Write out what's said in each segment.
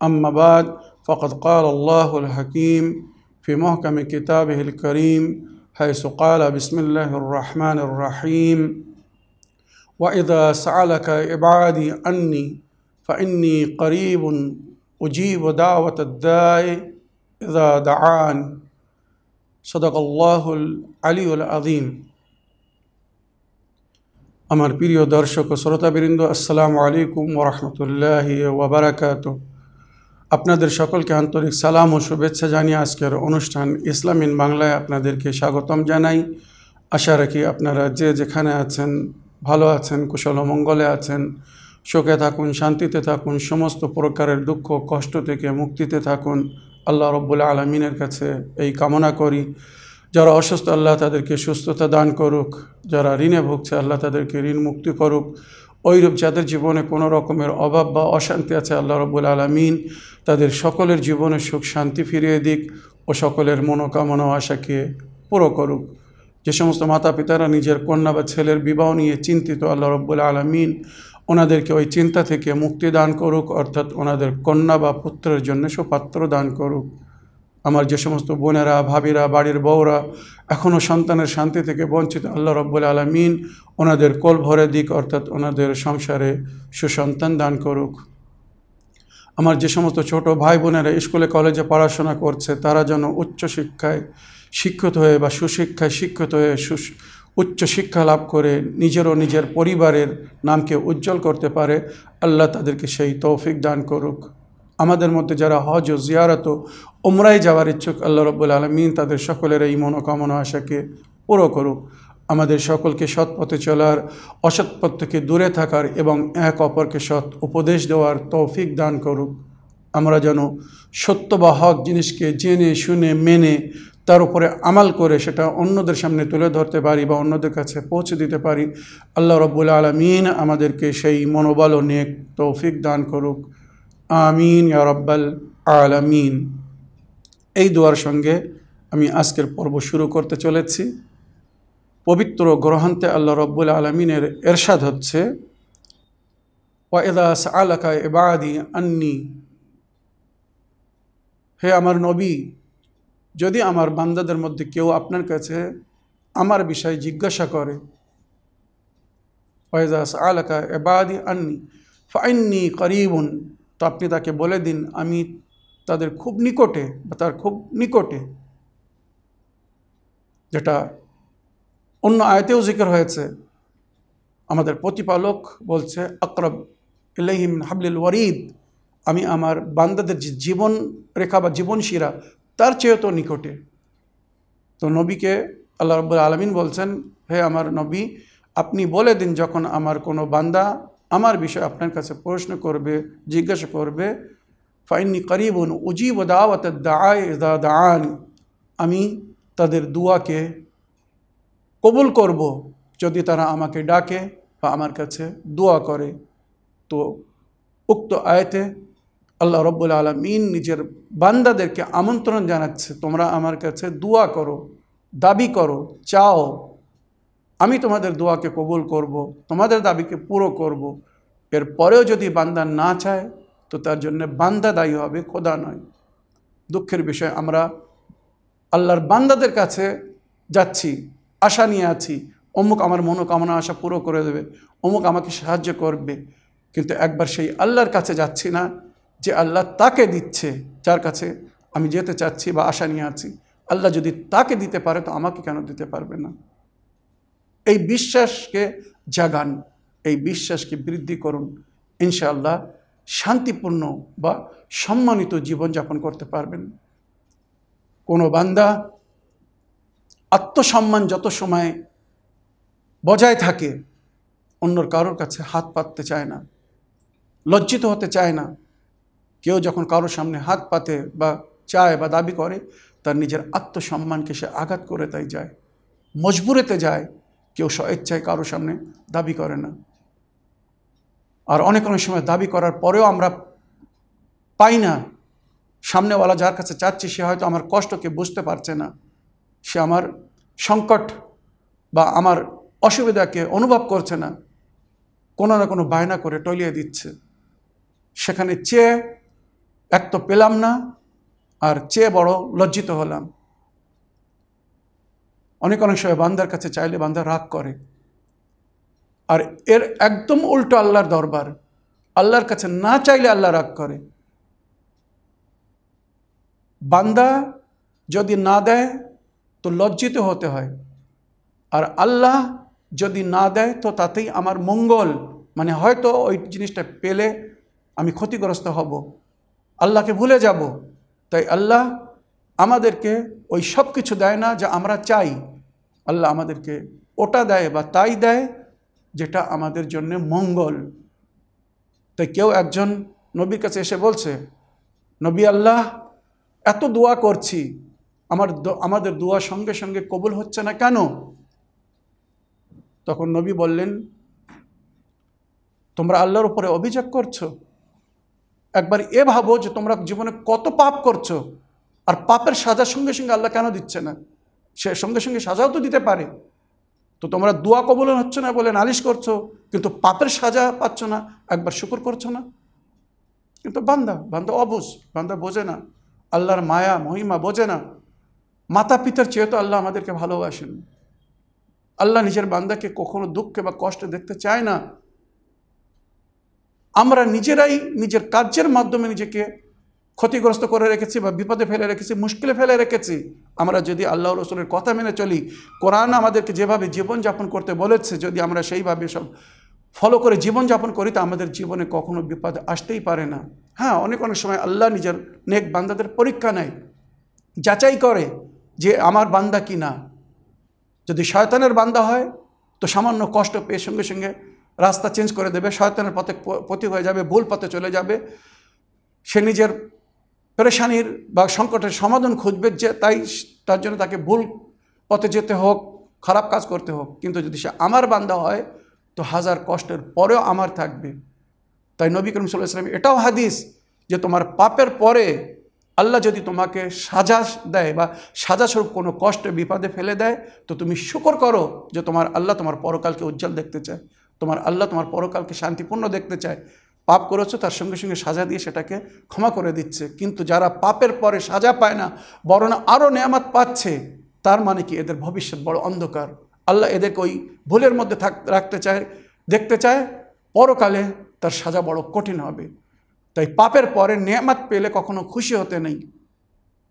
أما بعد فقد قال الله الحكيم في محكم كتابه الكريم حيث قال بسم الله الرحمن الرحيم وإذا سألك عبادي عني فإني قريب أجيب دعوة الداء إذا دعان صدق الله العلي العظيم আমার প্রিয় দর্শক ও শ্রোতাবৃন্দ আসসালামু আলাইকুম ওরহমতুল্লাহ ওবরাকাত আপনাদের সকলকে আন্তরিক সালাম ও শুভেচ্ছা জানিয়ে আজকের অনুষ্ঠান ইসলামিন বাংলায় আপনাদেরকে স্বাগতম জানাই। আশা রাখি আপনারা যে যেখানে আছেন, ভালো আছেন, কুশল মঙ্গলে আছেন, সুখে থাকুন, শান্তিতে থাকুন, সমস্ত প্রকারের দুঃখ কষ্ট থেকে মুক্তিতে থাকুন। আল্লাহ রব্বুল আলমিনের কাছে এই কামনা করি। যারা অসুস্থ, আল্লাহ তাদেরকে সুস্থতা দান করুক। যারা ঋণে ভুগছে, আল্লাহ তাদেরকে ঋণ মুক্তি করুক। ওইরূপ যাদের জীবনে কোনো রকমের অভাব বা অশান্তি আছে, আল্লাহ রব্বুল আলমিন তাদের সকলের জীবনে সুখ, শান্তি ফিরিয়ে দিক ও সকলের মনোকামনা আশাকে পুরো করুক। যে সমস্ত মাতা পিতারা নিজের কন্যা বা ছেলের বিবাহ নিয়ে চিন্তিত, আল্লাহ রব্বুল আলমিন ওনাদেরকে ওই চিন্তা থেকে মুক্তি দান করুক, অর্থাৎ ওনাদের কন্যা বা পুত্রের জন্য সুপাত্র দান করুক। আমার যে সমস্ত বোনেরা, ভাবিরা, বাড়ির বউরা এখনও সন্তানের শান্তি থেকে বঞ্চিত আল্লাহ রব্বুল আলমিন ওনাদের কোল ভরে দিক, অর্থাৎ ওনাদের সংসারে সুসন্তান দান করুক। আমার যে সমস্ত ছোট ভাই বোনেরা স্কুলে, কলেজে পড়াশোনা করছে, তারা যেন উচ্চশিক্ষায় শিক্ষিত হয়ে বা সুশিক্ষায় শিক্ষিত হয়ে উচ্চ শিক্ষা লাভ করে নিজের ও নিজের পরিবারের নামকে উজ্জ্বল করতে পারে, আল্লাহ তাদেরকে সেই তৌফিক দান করুক। আমাদের মধ্যে যারা হজ ও জিয়ারত ওমরাই যাওয়ার ইচ্ছুক, আল্লাহ রব্বুল আলমিন তাদের সকলের এই মনোকামনা আশাকে পুরো করুক। আমাদের সকলকে সৎ পথে চলার, অসৎ পথ থেকে দূরে থাকার এবং এক অপরকে সৎ উপদেশ দেওয়ার তৌফিক দান করুক। আমরা যেন সত্য বা হক জিনিসকে জেনে, শুনে, মেনে, তার উপরে আমাল করে সেটা অন্যদের সামনে তুলে ধরতে পারি বা অন্যদের কাছে পৌঁছে দিতে পারি, আল্লাহ রব্বুল আলমিন আমাদেরকে সেই মনোবল ও নেক তৌফিক দান করুক। আমিন, ইয়া রব্বাল আলামিন। এই দোয়ার সঙ্গে আমি আজকের পর্ব শুরু করতে চলেছি। পবিত্র গ্রহান্তে আল্লাহ রব্বুল আলমিনের এরশাদ হচ্ছে ওয়াদা আলাকা এবাদি আন্নি হে আমার নবী, যদি আমার বান্দাদের মধ্যে কেউ আপনার কাছে আমার বিষয়ে জিজ্ঞাসা করে ওয়াদা আলাকা এবাদি আন্নি ফাইন্নি করিবুন তো আপনি তাকে বলে দিন, আমি তাদের খুব নিকটে বা তার খুব নিকটে, যেটা অন্য আয়তেও জিকির হয়েছে, আমাদের প্রতিপালক বলছে, আকরব ইলাহিম হাবলিল ওয়ারিদ আমি আমার বান্দাদের যে জীবন রেখা বা জীবনশিরা তার চেয়েও তো নিকটে। তো নবীকে আল্লাহ রব্বুল আলমিন বলছেন, হে আমার নবী, আপনি বলে দিন যখন আমার কোনো বান্দা আমার বিষয়ে আপনার কাছে প্রশ্ন করবে, জিজ্ঞাসা করবে ফাইনি করিবুন উজিব দাওয়াত দায় দান আমি তাদের দুয়াকে কবুল করব যদি তারা আমাকে ডাকে বা আমার কাছে দোয়া করে। তো উক্ত আয়তে আল্লাহ রব্বুল আলমিন নিজের বান্দাদেরকে আমন্ত্রণ জানাচ্ছে, তোমরা আমার কাছে দোয়া করো, দাবি করো, চাও আমি তোমাদের দোয়াকে কবুল করব, তোমাদের দাবিকে পুরো করব। এর পরেও যদি বান্দা না চায়, তো তার জন্য বান্দা দায়ী হবে, খোদা নয়। দুঃখের বিষয়, আমরা আল্লাহর বান্দাদের কাছে যাচ্ছি, আশা নিয়ে আছি। অমুক আমার মনোকামনা, আশা পুরো করে দেবে, অমুক আমাকে সাহায্য করবে। কিন্তু একবার সেই আল্লাহর কাছে যাচ্ছি না, যে আল্লাহ তাকে দিচ্ছে, যার কাছে আমি যেতে চাচ্ছি বা আশা নিয়ে আছি। আল্লাহ যদি তাকে দিতে পারে, তো আমাকে কেন দিতে পারবে না? এই বিশ্বাসকে জাগান, এই বিশ্বাসকে বৃদ্ধি করুন। ইনশাআল্লাহ শান্তিপূর্ণ বা সম্মানিত জীবনযাপন করতে পারবেন। কোনো বান্দা আত্মসম্মান যত সময় বজায় থাকে, অন্যর কারোর কাছে হাত পাততে চায় না, লজ্জিত হতে চায় না। কেউ যখন কারোর সামনে হাত পাতে বা চায় বা দাবি করে, তার নিজের আত্মসম্মানকে সে আঘাত করে তাই যায়, মজবুরেতে যায় কেউ স্বেচ্ছায় কারোর সামনে দাবি করে না। আর অনেক অনেক সময় দাবি করার পরেও আমরা পাই না। সামনেওয়ালা যার কাছে চাচ্ছি, সে হয়তো আমার কষ্টকে বুঝতে পারছে না। সে আমার সংকট বা আমার অসুবিধাকে অনুভব করছে না। কোনো না কোনো বায়না করে টলিয়ে দিচ্ছে। সেখানে চেয়ে এক তো পেলাম না, আর চেয়ে বড় লজ্জিত হলাম। অনেক অনেক সময় বান্দার কাছে চাইলে বান্দা রাগ করে। আর এর একদম উল্টো আল্লাহর দরবার। আল্লাহর কাছে না চাইলে আল্লাহ রাগ করে। বান্দা যদি না দেয় তো লজ্জিত হতে হয়। আর আল্লাহ যদি না দেয় তো তাতেই আমার মঙ্গল। মানে হয়তো ওই জিনিসটা পেলে আমি ক্ষতিগ্রস্ত হব। আল্লাহকে ভুলে যাব। তাই আল্লাহ আমাদেরকে ওই সব কিছু দেয় না যা আমরা চাই। আল্লাহ আমাদেরকে ওটা দেয় বা তাই দেয় যেটা আমাদের জন্য মঙ্গল। তাই কেউ একজন নবীর কাছে এসে বলছে, নবী আল্লাহ, এত দোয়া করছি, আমার আমাদের দোয়া সঙ্গে সঙ্গে কবুল হচ্ছে না কেন? তখন নবী বললেন, তোমরা আল্লাহর উপরে অভিযোগ করছ। একবার এ ভাবো যে তোমরা জীবনে কত পাপ করছ, আর পাপের সাজার সঙ্গে সঙ্গে আল্লাহ কেন দিচ্ছে না? সে সঙ্গে সঙ্গে সাজাও তো দিতে পারে। তো তোমরা দোয়া কবলন হচ্ছে না বলে নালিশ করছ, কিন্তু পাপের সাজা পাচ্ছ না, একবার শুকুর করছ না। কিন্তু বান্দা বান্দা অবুঝ বান্দা বোঝে না। আল্লাহর মায়া, মহিমা বোঝে না। মাতা পিতার চেয়ে তো আল্লাহ আমাদেরকে ভালোবাসেন। আল্লাহ নিজের বান্দাকে কখনো দুঃখে বা কষ্টে দেখতে চায় না। আমরা নিজেরাই নিজের কার্যের মাধ্যমে নিজেকে ক্ষতিগ্রস্ত করে রেখেছি বা বিপদে ফেলে রেখেছি, মুশকিলে ফেলে রেখেছি, আমরা যদি আল্লাহ রসুলের কথা মেনে চলি, কোরআন আমাদেরকে যেভাবে জীবনযাপন করতে বলেছে, যদি আমরা সেইভাবে সব ফলো করে জীবনযাপন করি, তা আমাদের জীবনে কখনো বিপদ আসতেই পারে না। হ্যাঁ অনেক অনেক সময় আল্লাহ নিজের নেক বান্দাদের পরীক্ষা নেয়, যাচাই করে যে আমার বান্দা কি না যদি শয়তানের বান্দা হয়, তো সামান্য কষ্ট পেয়ে সঙ্গে সঙ্গে রাস্তা চেঞ্জ করে দেবে, শয়তানের পথে পথি হয়ে যাবে, ভুল পথে চলে যাবে। সে নিজের পেরেশানির বা সংকটের সমাধান খুঁজবে যে তাই তার জন্য তাকে ভুল পথে যেতে হোক, খারাপ কাজ করতে হোক। কিন্তু যদি সে আমার বান্দা হয়, তো হাজার কষ্টের পরেও আমার থাকবে। তাই নবী করিম সাল্লাহ ইসলাম এটাও হাদিস যে তোমার পাপের পরে আল্লাহ যদি তোমাকে সাজা দেয় বা সাজাস্বরূপ কোনো কষ্টে, বিপদে ফেলে দেয়, তো তুমি শুকর করো যে তোমার আল্লাহ তোমার পরকালকে উজ্জ্বল দেখতে চায়। তোমার আল্লাহ তোমার পরকালকে শান্তিপূর্ণ দেখতে চায়। পাপ করেছ, তার সঙ্গে সঙ্গে সাজা দিয়ে সেটাকে ক্ষমা করে দিচ্ছে। কিন্তু যারা পাপের পরে সাজা পায় না, বরং আরও নেয়ামাত পাচ্ছে, তার মানে কি এদের ভবিষ্যৎ বড় অন্ধকার। আল্লাহ এদেরকে ওই ভুলের মধ্যে থাক, রাখতে চায়, দেখতে চায়, পরকালে তার সাজা বড় কঠিন হবে। তাই পাপের পরে নেয়ামাত পেলে কখনো খুশি হতে নেই।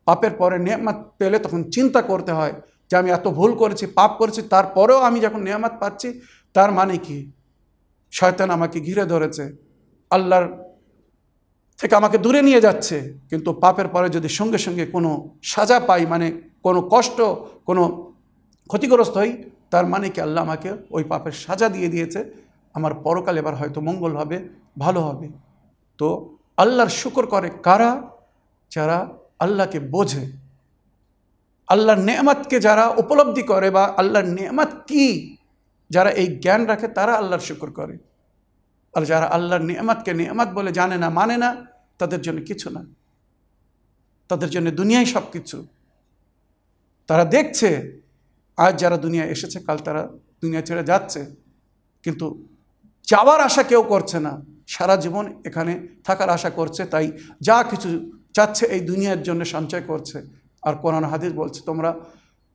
পাপের পরে নেয়ামাত পেলে তখন চিন্তা করতে হয় যে আমি এত ভুল করেছি, পাপ করেছি, তারপরেও আমি যখন নেয়ামাত পাচ্ছি, তার মানে কি? শয়তান আমাকে ঘিরে ধরেছে। আল্লাহর থেকে আমাকে দূরে নিয়ে যাচ্ছে, কিন্তু পাপের পরে যদি সঙ্গে সঙ্গে কোনো সাজা পাই মানে কোনো কষ্ট, কোনো ক্ষতিগ্রস্ত হই, তার মানে কি আল্লাহ আমাকে ওই পাপের সাজা দিয়ে দিয়েছে। আমার পরকাল এবার হয়তো মঙ্গল হবে, ভালো হবে। তো আল্লাহর শুকর করে কারা? যারা আল্লাহকে বোঝে। আল্লাহর নেয়ামাতকে যারা উপলব্ধি করে বা আল্লাহর নেয়ামাত কি? যারা এই জ্ঞান রাখে, তারা আল্লাহর শুকর করে। আর যারা আল্লাহর নিয়ামাতকে নিয়ামাত বলে জানে না মানে না, তাদের জন্য কিছু না। তাদের জন্য দুনিয়াই সব কিছু তারা দেখছে, আজ যারা দুনিয়া এসেছে, কাল তারা দুনিয়া ছেড়ে যাচ্ছে। কিন্তু যাওয়ার আশা কেউ করছে না। সারা জীবন এখানে থাকার আশা করছে, তাই যা কিছু চাচ্ছে এই দুনিয়ার জন্য সঞ্চয় করছে। আর কোরআন হাদিস বলছে, তোমরা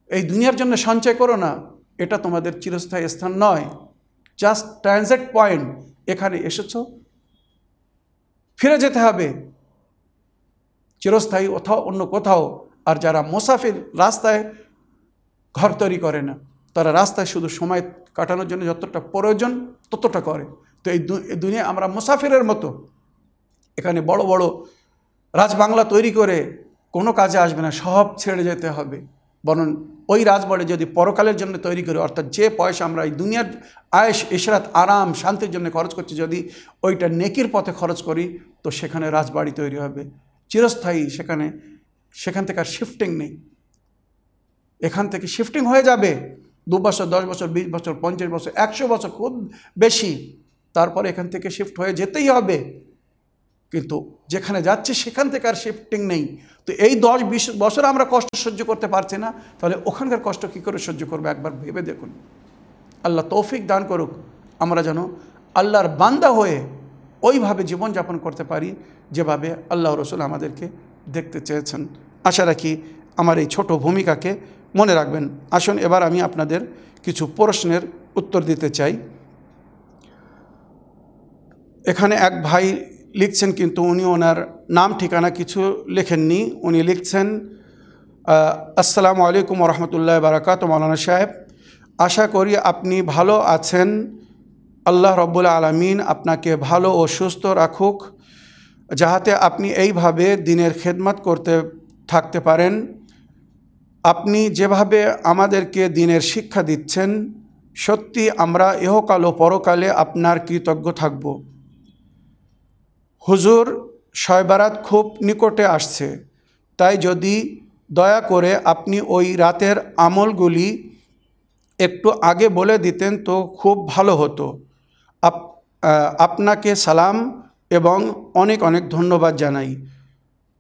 এই দুনিয়ার জন্য সঞ্চয় করো না। এটা তোমাদের চিরস্থায়ী স্থান নয়। জাস্ট ট্রানজেক্ট পয়েন্ট এখানে এসেছ। ফিরে যেতে হবে। চিরস্থায়ী কোথাও, অন্য কোথাও। আর যারা মোসাফির রাস্তায় ঘর তৈরি করে না, তারা রাস্তায় শুধু সময় কাটানোর জন্য যতটা প্রয়োজন ততটা করে। তো এই দুনিয়া আমরা মুসাফিরের মতো। এখানে বড় বড় রাজবাংলা তৈরি করে কোনো কাজে আসবে না, সব ছেড়ে যেতে হবে। বরং ওই রাজবাড়ি যদি পরকালের জন্য তৈরি করি, অর্থাৎ যে পয়সা আমরা এই দুনিয়ার আয়েস ইশরাত, আরাম, শান্তির জন্য খরচ করছি, যদি ওইটা নেকির পথে খরচ করি, তো সেখানে রাজবাড়ি তৈরি হবে। চিরস্থায়ী, সেখানে, সেখান থেকে আর শিফটিং নেই। এখান থেকে শিফটিং হয়ে যাবে। দু বছর, দশ বছর, বিশ বছর, পঞ্চাশ বছর, একশো বছর খুব বেশি। তারপরে এখান থেকে শিফট হয়ে যেতেই হবে। কিন্তু যেখানে যাচ্ছে সেখান থেকে আর শিফটিং নেই। তো এই দশ বিশ বছর আমরা কষ্ট সহ্য করতে পারছি না, তাহলে ওখানকার কষ্ট কী করে সহ্য করব একবার ভেবে দেখুন। আল্লাহ তৌফিক দান করুক, আমরা যেন আল্লাহর বান্দা হয়ে ওইভাবে জীবনযাপন করতে পারি যেভাবে আল্লাহ রসুল আমাদেরকে দেখতে চেয়েছেন। আশা রাখি আমার এই ছোট ভূমিকাকে মনে রাখবেন। আসুন, এবার আমি আপনাদের কিছু প্রশ্নের উত্তর দিতে চাই। এখানে এক ভাই লিখছেন কিন্তু উনি ওনার নাম, ঠিকানা কিছু লেখেননি। উনি লিখছেন আসসালামু আলাইকুম রহমতুল্লাহ বারাকাত মৌলানা সাহেব। আশা করি আপনি ভালো আছেন। আল্লাহ রব্বুল আলমিন আপনাকে ভালো ও সুস্থ রাখুক, যাহাতে আপনি এইভাবে দিনের খেদমত করতে থাকতে পারেন। আপনি যেভাবে আমাদেরকে দিনের শিক্ষা দিচ্ছেন, সত্যি আমরা ইহকাল ও পরকালে আপনার কৃতজ্ঞ থাকব। হুজুর শয়বারাত খুব নিকটে আসছে। তাই যদি দয়া করে আপনি ওই রাতের আমলগুলি একটু আগে বলে দিতেন তো খুব ভালো হতো। আপ আপনাকে সালাম এবং অনেক অনেক ধন্যবাদ জানাই।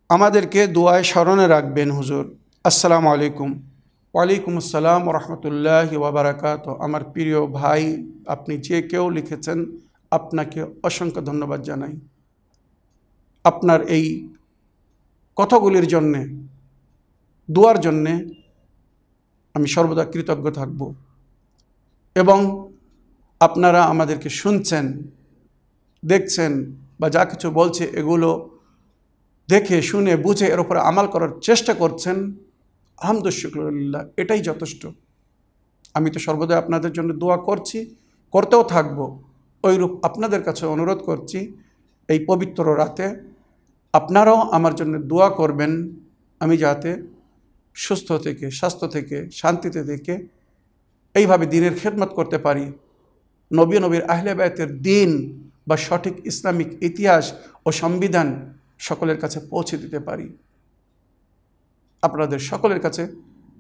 আমাদেরকে দোয়ায় স্মরণে রাখবেন হুজুর। আসসালামু আলাইকুম। ওয়ালাইকুম আসসালাম রহমতুল্লাহ ওবরাকাত আমার প্রিয় ভাই, আপনি যে কেউ লিখেছেন, আপনাকে অসংখ্য ধন্যবাদ জানাই। আপনার এই কথাগুলির জন্যে, দোয়ার জন্যে আমি সর্বদা কৃতজ্ঞ থাকব। এবং আপনারা আমাদেরকে শুনছেন, দেখছেন বা যা কিছু বলছে এগুলো দেখে, শুনে, বুঝে, এর উপরে আমাল করার চেষ্টা করছেন আহমদুল্লাহ এটাই যথেষ্ট। আমি তো সর্বদা আপনাদের জন্য দোয়া করছি, করতেও থাকব। ওইরূপ আপনাদের কাছে অনুরোধ করছি, এই পবিত্র রাতে আপনারাও আমার জন্য দোয়া করবেন আমি যাতে সুস্থ থেকে, স্বাস্থ্য থেকে, শান্তিতে থেকে এইভাবে দিনের খেদমত করতে পারি। নবী নবীর আহলে বায়তের দিন বা সঠিক ইসলামিক ইতিহাস ও সংবিধান সকলের কাছে পৌঁছে দিতে পারি। আপনাদের সকলের কাছে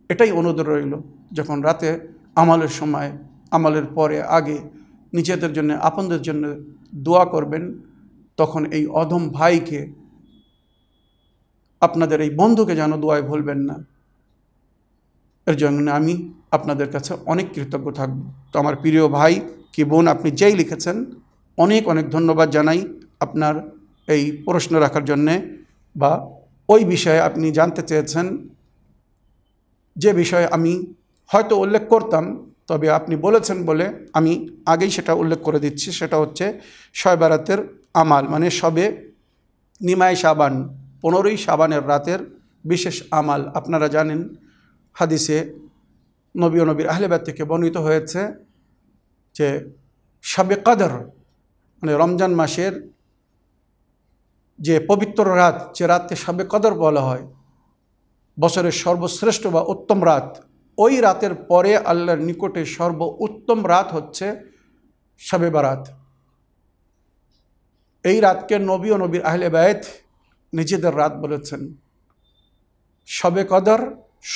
এটাই অনুরোধ রইল, যখন রাতে আমলের সময়, আমলের পরে, আগে নিজেদের জন্য, আপনদের জন্য দোয়া করবেন, তখন এই অধম ভাইকে আপনাদের এই বন্ধুকে যেন দোয়ায় ভুলবেন না। এর জন্য আমি আপনাদের কাছে অনেক কৃতজ্ঞ থাকব। তো আমার প্রিয় ভাই কি বোন, আপনি যেই লিখেছেন, অনেক অনেক ধন্যবাদ জানাই আপনার এই প্রশ্ন রাখার জন্যে বা ওই বিষয়ে আপনি জানতে চেয়েছেন। যে বিষয়ে আমি হয়তো উল্লেখ করতাম, তবে আপনি বলেছেন বলে আমি আগেই সেটা উল্লেখ করে দিচ্ছি। সেটা হচ্ছে শয়বারাতের আমাল মানে সবে নিমায় সাবান পনেরোই সাবানের রাতের বিশেষ আমাল আপনারা জানেন, হাদিসে নবী নবীর আহলেবাদ থেকে বর্ণিত হয়েছে যে শবে কাদর মানে রমজান মাসের যে পবিত্র রাত, যে রাতকে শবে কদর বলা হয়, বছরের সর্বশ্রেষ্ঠ বা উত্তম রাত, ওই রাতের পরে আল্লাহর নিকটে সর্ব উত্তম রাত হচ্ছে শবে বারাত। এই রাতকে নবী ও নবীর আহলে বায়ত নিজেদের রাত বলেছেন। শবে কদর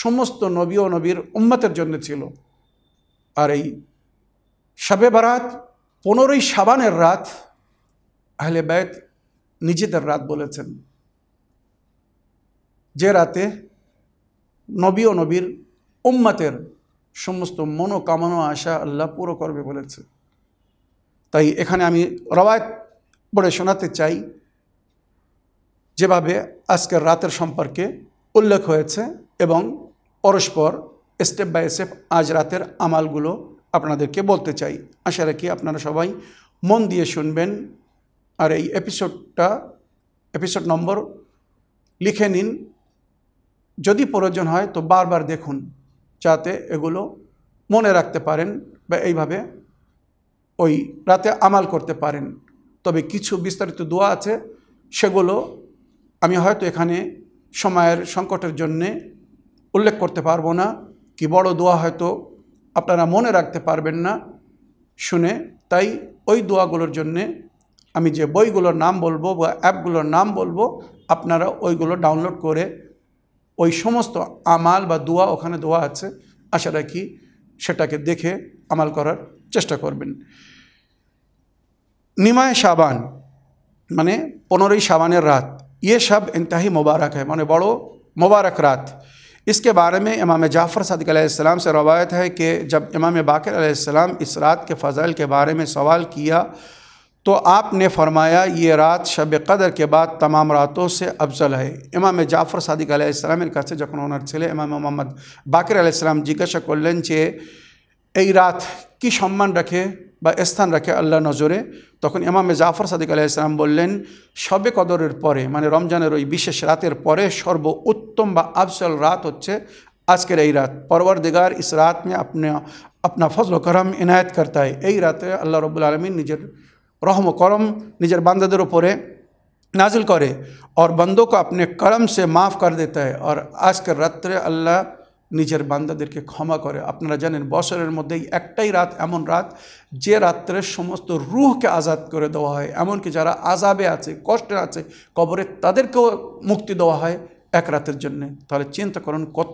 সমস্ত নবী ও নবীর উম্মতের জন্য ছিল। আর এই শবে বারাত, পনেরোই সাবানের রাত আহলে বায়ত নিজেদের রাত বলেছেন। যে রাতে নবী ও নবীর উম্মাতের সমস্ত মনোকামনা আশা আল্লাহ পুরো করবে বলেছে। তাই এখানে আমি রবায়ত পড়ে শোনাতে চাই। যেভাবে আজকের রাতের সম্পর্কে উল্লেখ হয়েছে এবং পরস্পর স্টেপ বাই স্টেপ আজ রাতের আমালগুলো আপনাদেরকে বলতে চাই। আশা রাখি আপনারা সবাই মন দিয়ে শুনবেন। আর এই এপিসোডটা এপিসোড নম্বর লিখে নিন। যদি প্রয়োজন হয় তো বারবার দেখুন, যাতে এগুলো মনে রাখতে পারেন বা এইভাবে ওই রাতে আমাল করতে পারেন। তবে কিছু বিস্তারিত দোয়া আছে, সেগুলো আমি হয়তো এখানে সময়ের সংকটের জন্যে উল্লেখ করতে পারব না, কি বড় দোয়া হয়তো আপনারা মনে রাখতে পারবেন না শুনে, তাই ওই দোয়াগুলোর জন্যে আমি যে বইগুলোর নাম বলব বা অ্যাপগুলোর নাম বলব, আপনারা ওইগুলো ডাউনলোড করে ওই সমস্ত আমাল বা দোয়া ওখানে দোয়া আছে, আশা রাখি সেটাকে দেখে আমাল করার চেষ্টা করবেন। নিমায় সাবান মানে পনেরোই সাবানের রাত ये शब इंतहाई मुबारक है माने बड़ो मुबारक रात इसके बारे में इमाम जाफ़र सदक अलैहिस्सलाम से रवायत है कि जब इमाम बाकर अलैहिस्सलाम इस रात के फ़ज़ल के बारे में सवाल किया तो आपने फरमाया ये रात शब कदर के बाद तमाम रातों से अफजल है ইমামে জাফর সাদিক আলাইসালামের কাছে যখন ওনার ছেলে ইমাম মোহাম্মদ বাকির আলাইসালাম জিজ্ঞাসা করলেন যে এই রাত কি সম্মান রাখে বা স্থান রাখে আল্লাহ নজরে তখন ইমামে জাফর সাদিক আলাইসালাম বললেন শবে কদরের পরে মানে রমজানের ওই বিশেষ রাতের পরে সর্ব উত্তম বা আফজল রাত হচ্ছে আজকের এই রাত পরবর দিগার ইস রাত মে আপনি अपना फजल करम इनायत करता है এই রাতে আল্লাহ রবুল আলমিন নিজের রহম ও করম নিজের বান্দাদের ওপরে नाजिल करे और बंदों को अपने करम से माफ़ कर देता है और আজকের রাত্রে আল্লাহ নিজের বান্দাদেরকে ক্ষমা করে। আপনারা জানেন, বছরের মধ্যেই একটাই রাত, এমন রাত যে রাত্রে সমস্ত রুহকে আজাদ করে দেওয়া হয়। এমনকি যারা আজাবে আছে, কষ্টে আছে, কবরে তাদেরকেও মুক্তি দেওয়া হয় এক রাতের জন্যে। তাহলে চিন্তা করুন, কত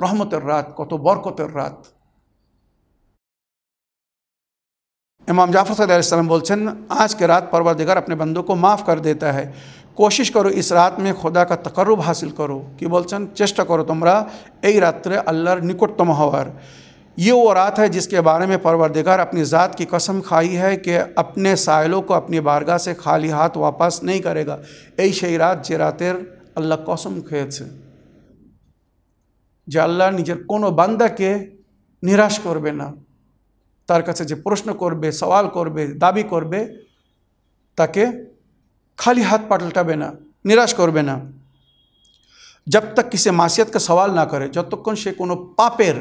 রহমতের রাত, কত বরকতের রাত। इमाम जाफ़र सल्लम बोलचन आज के रात परवरदिगार अपने बंदों को माफ़ कर देता है। कोशिश करो इस रात में खुदा का तकर्रब हासिल करो। कि बोलचन चेष्टा करो तुम्हारा यही रात्र अल्लाह निकटतम हवार। ये वो रात है जिसके बारे में परवरदिगार अपनी ज़ात की कसम खाई है कि अपने साइलों को अपनी बारगाह से खाली हाथ वापस नहीं करेगा। यही शही रात, जे रातेर अल्लाह कसम খেয়েছে जल्लाह निजर को কোনো के निराश করবে না তার কাছে যে প্রশ্ন করবে, সওয়াল করবে, দাবি করবে, তাকে খালি হাত পাটলটাবে না, নিরাশ করবে না। জব তক কিসে মাসিয়াতকে সওয়াল না করে, যতক্ষণ সে কোনো পাপের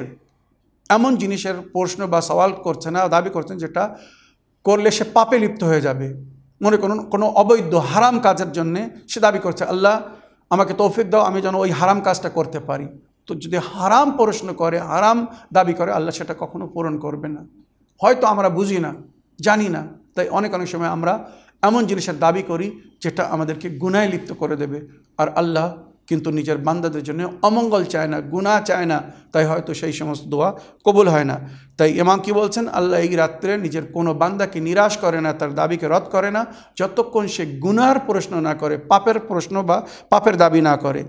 এমন জিনিসের প্রশ্ন বা সওয়াল করছে না, দাবি করছেন যেটা করলে সে পাপে লিপ্ত হয়ে যাবে। মনে করুন, কোনো অবৈধ হারাম কাজের জন্যে সে দাবি করছে, আল্লাহ, আমাকে তৌফিক দাও, আমি যেন ওই হারাম কাজটা করতে পারি। তো যদি হারাম প্রশ্ন করে, হারাম দাবি করে, আল্লাহ সেটা কখনো পূরণ করবে না। হয়তো আমরা বুঝি না, জানি না। তাই অনেক অনেক সময় আমরা এমন জিনিসের দাবি করি যেটা আমাদেরকে গুনায় লিপ্ত করে দেবে। আর আল্লাহ কিন্তু নিজের বান্দাদের জন্য অমঙ্গল চায় না, গুনাহ চায় না। তাই হয়তো সেই সমস্ত দোয়া কবুল হয় না। তাই ইমাম কি বলছেন? আল্লাহ এই রাত্রে নিজের কোনো বান্দাকে নিরাশ করে না, তার দাবিকে রদ করে না, যতক্ষণ সে গুনার প্রশ্ন না করে, পাপের প্রশ্ন বা পাপের দাবি না করে।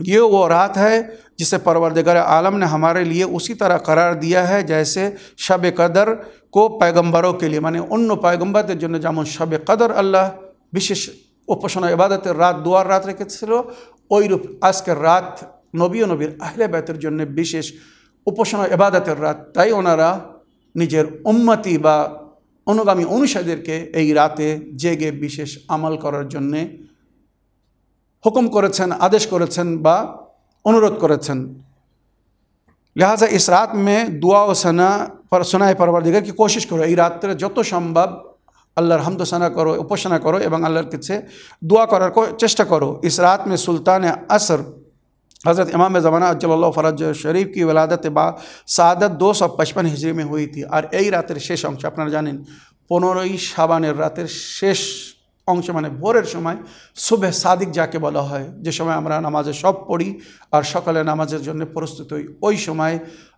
ये वो रात है जिसे परवरदिगार आलम ने हमारे लिए उसी तरह करार दिया है जैसे शब कदर को पैगंबरों के लिए মানে অন্য পয়গম্বরদের জন্য যেমন শবে কদর আল্লাহ বিশেষ উপাসনা ইবাদতের রাত দুয়ার রাত রেখেছিল ওইরূপ আজকের রাত নবী ও নবীর আহলে ব্যতের জন্য বিশেষ উপাসনা ইবাদতের রাত তাই ওনারা নিজের উন্মতি বা অনুগামী অনুসারীদেরকে এই রাতে জেগে বিশেষ আমল করার জন্যে হুকুম করেছেন আদেশ করেছেন বা অনুরোধ করেছেন लिहाजा इस रात में दुआ व सना पर सुनाए परवरदिगार की कोशिश करो এই রাত্রে যত সম্ভব আল্লাহর হামদ সানা করো উপাসনা করো এবং আল্লাহর কাছে দোয়া করার চেষ্টা করো इस रात में सुल्तान असर हज़रत इमाम ज़माना अज्जल्ला फ़रज शरीफ की वलादत बा सादत दो सौ पचपन हिजरी में हुई थी আর এই রাতের শেষ অংশ আপনারা জানেন পনেরোই সাবানের রাতের শেষ অংশ মানে ভোরের সময় শুভে সাদিক যাকে বলা হয়, যে সময় আমরা নামাজে সব পড়ি আর সকালে নামাজের জন্য প্রস্তুত হই, ওই সময়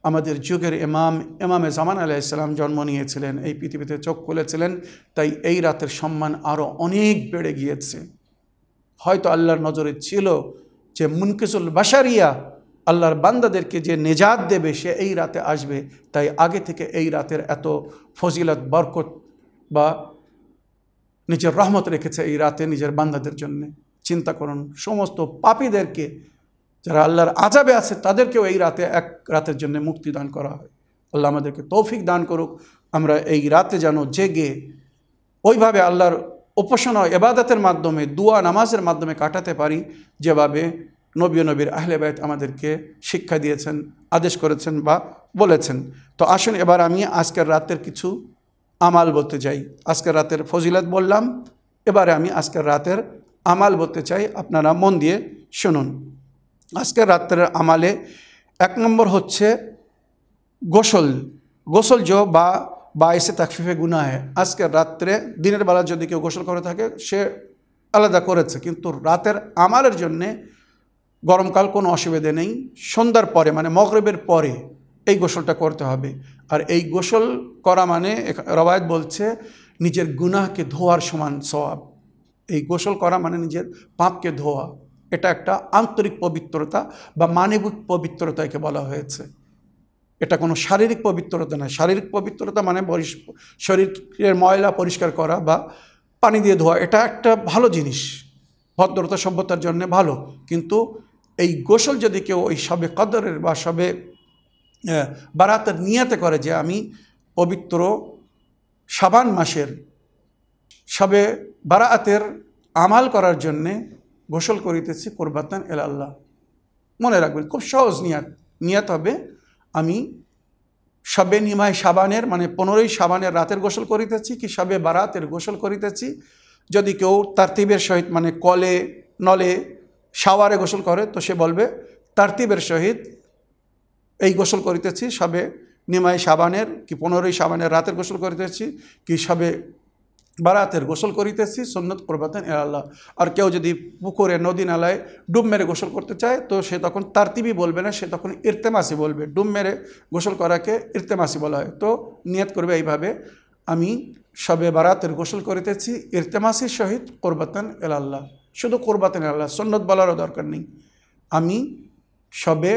আমাদের যুগের এমাম এমামে জামান আলাহ ইসলাম জন্ম নিয়েছিলেন, এই পৃথিবীতে চোখ খুলেছিলেন, তাই এই রাতের সম্মান আরও অনেক বেড়ে গিয়েছে। হয়তো আল্লাহর নজরে ছিল যে মুনকিসুল বাসারিয়া আল্লাহর বান্দাদেরকে যে নেজাত দেবে, সে এই রাতে আসবে, তাই আগে থেকে এই রাতের এত ফজিলত, বরকত বা নিজের রহমত রেখেছে এই রাতে নিজের বান্দাদের জন্য। চিন্তা করুন, সমস্ত পাপীদেরকে যারা আল্লাহর আজাবে আছে তাদেরকেও এই রাতে এক রাতের জন্য মুক্তি দান করা হয়। আল্লাহ আমাদেরকে তৌফিক দান করুক। আমরা এই রাতে যেন জেগে ওইভাবে আল্লাহর উপাসনা এবাদতের মাধ্যমে, দুয়া, নামাজের মাধ্যমে কাটাতে পারি, যেভাবে নবী নবীর আহলে বাইত আমাদেরকে শিক্ষা দিয়েছেন, আদেশ করেছেন বা বলেছেন। তো আসুন, এবার আমি আজকের রাতের কিছু আমাল বলতে চাই। আজকের রাতের ফজিলত বললাম, এবারে আমি আজকের রাতের আমাল বলতে চাই, আপনারা মন দিয়ে শুনুন। আজকের রাত্রের আমালে এক নম্বর হচ্ছে গোসল। গোসল জো বা বা এসে তাকফিফে গুনা হয়। আজকের রাত্রে দিনের বেলা যদি কেউ গোসল করে থাকে, সে আলাদা করেছে। কিন্তু রাতের আমালের জন্যে গরমকাল কোনো অসুবিধে নেই। সন্ধ্যার পরে মানে মগরবের পরে এই গোসলটা করতে হবে। আর এই গোসল করা মানে রবায়ত বলছে, নিজের গুনাহকে ধোয়ার সমান সওয়াব। এই গোসল করা মানে নিজের পাপকে ধোয়া। এটা একটা আন্তরিক পবিত্রতা বা মানবিক পবিত্রতাকে বলা হয়েছে। এটা কোনো শারীরিক পবিত্রতা নয়। শারীরিক পবিত্রতা মানে শরীরের ময়লা পরিষ্কার করা বা পানি দিয়ে ধোয়া। এটা একটা ভালো জিনিস। ভদ্রতা সভ্যতার জন্য ভালো। কিন্তু এই গোসল যদি কেউ ওই সবে কদরের বা সবে বারাতের নিয়াতে করে যে আমি পবিত্র সাবান মাসের সবে বারাতের আমাল করার জন্যে গোসল করিতেছি কোরবাতান এল আল্লাহ। মনে রাখবেন, খুব সহজ নিয়াত। নিয়াত হবে আমি সবে নিমায় সাবানের মানে পনেরোই সাবানের রাতের গোসল করিতেছি কি সবে বারাতের গোসল করিতেছি। যদি কেউ তারতিবের সহিত মানে কলে, নলে শাওয়ারে গোসল করে, তো সে বলবে, তারতিবের সহিত এই গোসল করিতেছি, সবে নিমাই সাবানের, কি পনেরোই সাবানের রাতের গোসল করিতেছি, কি সবে বারাতের গোসল করিতেছি সন্ন্যত প্রবাতেন আল্লাহ আর কেউ যদি পুকুরে, নদী নালায় ডুব মেরে গোসল করতে চায়, তো সে তখন তারতিবি বলবে না, সে তখন ইরতেমাসি বলবে। ডুব মেরে গোসল করাকে ইরতেমাসি বলা হয়। তো নিয়ত করবে এইভাবে, আমি সবে বারাতের গোসল করিতেছি, ইরতেমাসির সহিত কোরবাতান এল আল্লাহ শুধু কোরবাতান আল্লাহ সন্ন্যত বলারও দরকার নেই। আমি সবে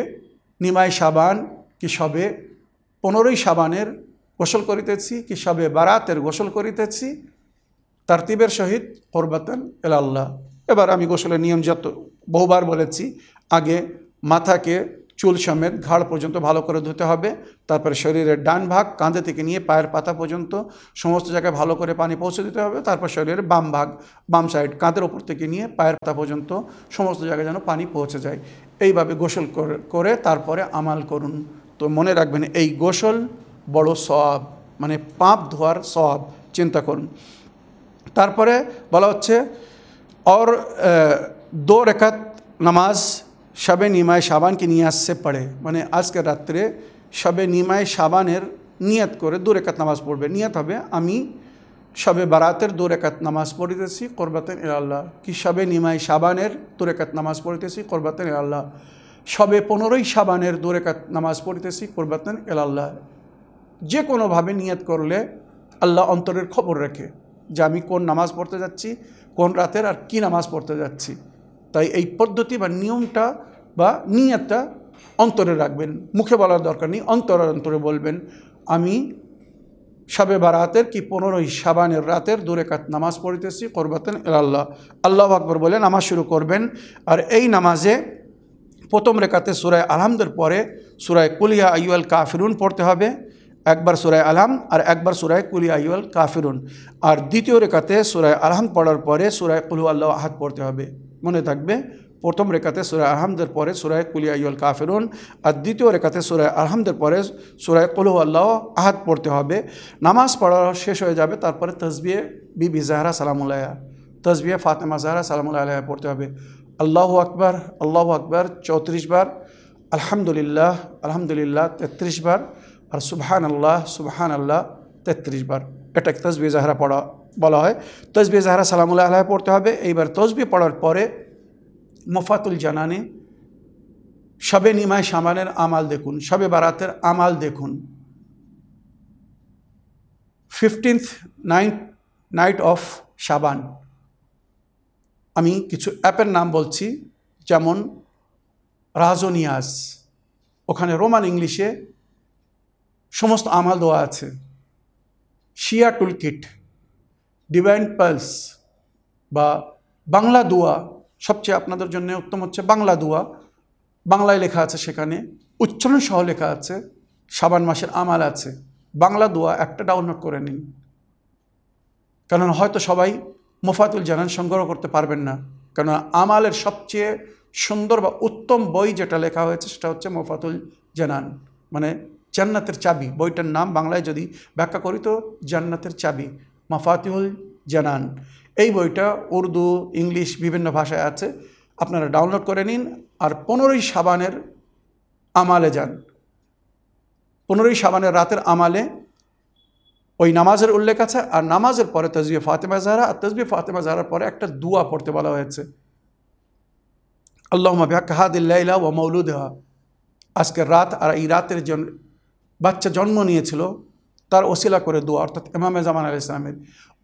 নিমাই সাবান কি সবে পনেরোই সাবানের গোসল করিতেছি, কি সবে বারাতের গোসল করিতেছি, তারতিবের সহিত করবাতেন এলাল্লাহ। এবার আমি গোসলের নিয়ম যত বহুবার বলেছি, আগে মাথাকে চুল সমেত ঘাড় পর্যন্ত ভালো করে ধুতে হবে তারপরে শরীরের ডান ভাগ কাঁধে থেকে নিয়ে পায়ের পাতা পর্যন্ত সমস্ত জায়গায় ভালো করে পানি পৌঁছে দিতে হবে তারপর শরীরের বাম ভাগ বাম সাইড কাঁধের ওপর থেকে নিয়ে পায়ের পাতা পর্যন্ত সমস্ত জায়গায় যেন পানি পৌঁছে যায় এইভাবে গোসল করে করে তারপরে আমাল করুন তো মনে রাখবেন এই গোসল বড় সব মানে পাপ ধোয়ার সব চিন্তা করুন তারপরে বলা হচ্ছে और अ, दो रकत নামাজ শবে নিমায় সাবানকে নিয়ে আসছে পড়ে মানে আজকের রাত্রে শবে নিমায় সাবানের নিয়ত করে দু রেখাত নামাজ পড়বে। নিয়ত হবে, আমি শবে বারাতের দু রেখাত নামাজ পড়িতেছি, কোরবাতেন আল্লাহ। কি শবে নিমায় সাবানের দু রেখাত নামাজ পড়িতেছি, কোরবাতেন আল্লাহ। শবে পনেরোই সাবানের দু রেখাত নামাজ পড়িতেছি, কোরবাতেন আল্লাহ। যে কোনোভাবে নিয়ত করলে আল্লাহ অন্তরের খবর রাখে যে আমি কোন নামাজ পড়তে যাচ্ছি, কোন রাতের আর কি নামাজ পড়তে যাচ্ছি। তাই এই পদ্ধতি বা নিয়মটা বা নিয়তটা অন্তরে রাখবেন। মুখে বলার দরকার নেই অন্তর অন্তরে বলবেন, আমি সবে বারাতের কি পনেরোই সাবানের রাতের দূরে কাত নামাজ পড়িতেছি, করবাতেন আল্লাহ আল্লাহ আকবর বলে নামাজ শুরু করবেন। আর এই নামাজে প্রথম রেখাতে সুরায় আলহামদের পরে সুরায় কুলিয়া আইয়াল কাফিরুন পড়তে হবে, একবার সুরায় আলহাম আর একবার সুরায় কুলিয়া আইয়াল কাফিরুন। আর দ্বিতীয় রেখাতে সুরায় আলহাম পড়ার পরে সুরায় কুলু আল্লাহ আহাদ পড়তে হবে। মনে থাকবে। প্রথম রেখাতে সুরায় আলহামদের পরে সুরায় কুলিয়া ইউল কাফেরুন। আর দ্বিতীয় রেখাতে সুরায় আহমদের পরে সুরায় কুলু আল্লাহ আহাদ পড়তে হবে। নামাজ পড়া শেষ হয়ে যাবে, তারপরে তসবিয়ে বিবি জাহরা সালামুল্লাহ তসবিয়ে ফাতেমা জাহরা সালামুল্লাহ আলাইহা পড়তে হবে। আল্লাহ আকবার, আল্লাহ আকবর, চৌত্রিশ বার। আলহামদুলিল্লাহ আলহামদুলিল্লাহ, তেত্রিশ বার। আর সুবহান আল্লাহ সুবহান আল্লাহ তেত্রিশ বার। এটা তসবি জাহরা পড়া? বলা হয়। তসবি জাহরা সালামুল্লাহ আলাহ পড়তে হবে। এইবার তসবি পড়ার পরে মোফাতুল জানানে শবে নিমায় সামানের আমাল দেখুন শবে বারাতের আমাল দেখুন। ফিফটিন্থ নাইট নাইট অফ সাবান আমি কিছু অ্যাপের নাম বলছি, যেমন রাজনিয়াস ওখানে রোমান ইংলিশে সমস্ত আমাল দেওয়া আছে। শিয়া টুলকিট ডিভাইন পালস বা বাংলা দোয়া, সবচেয়ে আপনাদের জন্য উত্তম হচ্ছে বাংলা দোয়া। বাংলায় লেখা আছে সেখানে উচ্চারণ সহ লেখা আছে, সাবান মাসের আমাল আছে। বাংলা দোয়া একটা ডাউনলোড করে নিন। কারণ হয়তো সবাই মোফাতুল জানান সংগ্রহ করতে পারবেন না। কেননা আমালের সবচেয়ে সুন্দর বা উত্তম বই যেটা লেখা হয়েছে সেটা হচ্ছে মোফাতুল জানান। মানে জান্নাতের চাবি, বইটার নাম বাংলায় যদি ব্যাখ্যা করি তো জান্নাতের চাবি। মাফাতিহুল জানান। এই বইটা উর্দু, ইংলিশ বিভিন্ন ভাষায় আছে। আপনারা ডাউনলোড করে নিন আর পনেরোই সাবানের আমালে যান। পনেরোই সাবানের রাতের আমালে ওই নামাজের উল্লেখ আছে আর নামাজের পরে তসবি ফাতেমা জাহরা আর তসবি ফাতেমা জাহরার পরে একটা দুয়া পড়তে বলা হয়েছে। আল্লাহ হাদিল্লাহ ও মৌলুদহা আজকের রাত আর এই রাতের জন বাচ্চা জন্ম নিয়েছিল। তার ওসিলা করে দোয়া, অর্থাৎ ইমামে জামান আলাহ ইসলামের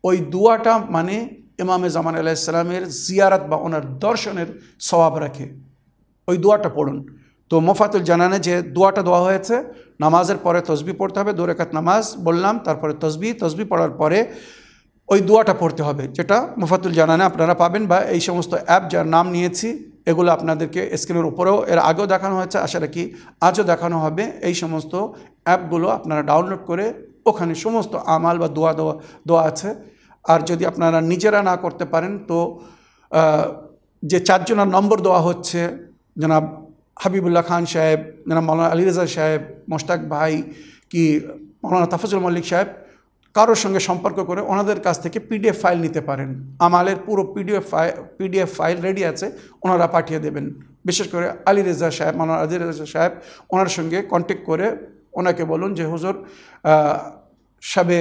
ওই দুয়াটা মানে ইমামে জামান আলাহ ইসলামের জিয়ারাত বা ওনার দর্শনের স্বভাব রাখে। ওই দোয়াটা পড়ুন। তো মোফাতুল জানানে যে দোয়াটা দেওয়া হয়েছে, নামাজের পরে তসবি পড়তে হবে দোরেকাত নামাজ বললাম, তারপরে তসবি তসবি পড়ার পরে ওই দোয়াটা পড়তে হবে, যেটা মুফাতুল জানানে আপনারা পাবেন বা এই সমস্ত অ্যাপ যার নাম নিয়েছি, এগুলো আপনাদেরকে স্ক্রিনের উপরেও, এর আগেও দেখানো হয়েছে, আশা রাখি আজও দেখানো হবে। এই সমস্ত অ্যাপগুলো আপনারা ডাউনলোড করে ওখানে সমস্ত আমাল বা দোয়া দোয়া দোয়া আছে। আর যদি আপনারা নিজেরা না করতে পারেন, তো যে চারজনের নম্বর দেওয়া হচ্ছে, জনাব হাবিবুল্লাহ খান সাহেব, জনাব মৌলানা আলী রেজা সাহেব, মোশতাক ভাই, কি মৌলানা তাফাজুল মল্লিক সাহেব, কারোর সঙ্গে সম্পর্ক করে ওনাদের কাছ থেকে পিডিএফ ফাইল নিতে পারেন। আমালের পুরো PDF file PDF file ready আছে, ওনারা পাঠিয়ে দেবেন। বিশেষ করে আলী রেজা সাহেব মানার আলী রেজা সাহেব, ওনার সঙ্গে কন্ট্যাক্ট করে ওনাকে বলুন যে, হুজুর সাবে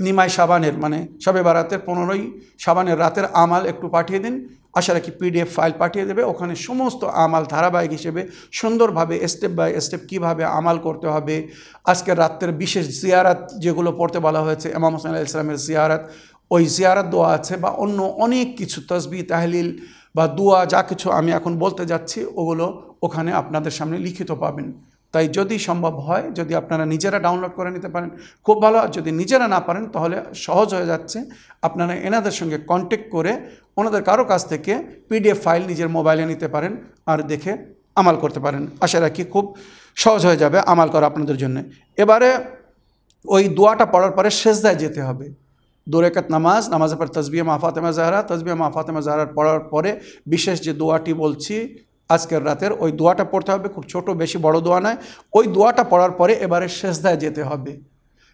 নিমাই সাবানের মানে সবে বারাতের পনেরোই সাবানের রাতের আমাল একটু পাঠিয়ে দিন। আশা রাখি পিডিএফ ফাইল পাঠিয়ে দেবে। ওখানে সমস্ত আমাল ধারাবাহিক হিসেবে সুন্দরভাবে স্টেপ বাই স্টেপ কীভাবে আমাল করতে হবে। আজকের রাত্রের বিশেষ জিয়ারাত যেগুলো পড়তে বলা হয়েছে, ইমাম হোসেন আল্লাহ ইসলামের জিয়ারাত, ওই জিয়ারাত দোয়া আছে বা অন্য অনেক কিছু, তসবি, তাহলিল বা দোয়া, যা কিছু আমি এখন বলতে যাচ্ছি, ওগুলো ওখানে আপনাদের সামনে লিখিত পাবেন। তাই যদি সম্ভব হয়, যদি আপনারা নিজেরা ডাউনলোড করে নিতে পারেন, খুব ভালো। আর যদি নিজেরা না পারেন, তাহলে সহজ হয়ে যাচ্ছে। আপনারা এনাদের সঙ্গে কন্ট্যাক্ট করে ওনাদের কারও কাছ থেকে পিডিএফ ফাইল নিজের মোবাইলে নিতে পারেন আর দেখে আমাল করতে পারেন। আশা রাখি খুব সহজ হয়ে যাবে আমাল করা আপনাদের জন্য। এবারে ওই দোয়াটা পড়ার পরে শেষদায় যেতে হবে। দোরেকাত নামাজ, নামাজের পর তসবিয়া মাফাতেমা জাহরা তসবিয়া মাফাতেমা জাহরার পড়ার পরে বিশেষ যে দোয়াটি বলছি আজকের রাতের ওই দোয়াটা পড়তে হবে, খুব ছোট, বেশি বড় দোয়া নয়। ওই দোয়াটা পড়ার পরে এবারে শেষদায় যেতে হবে।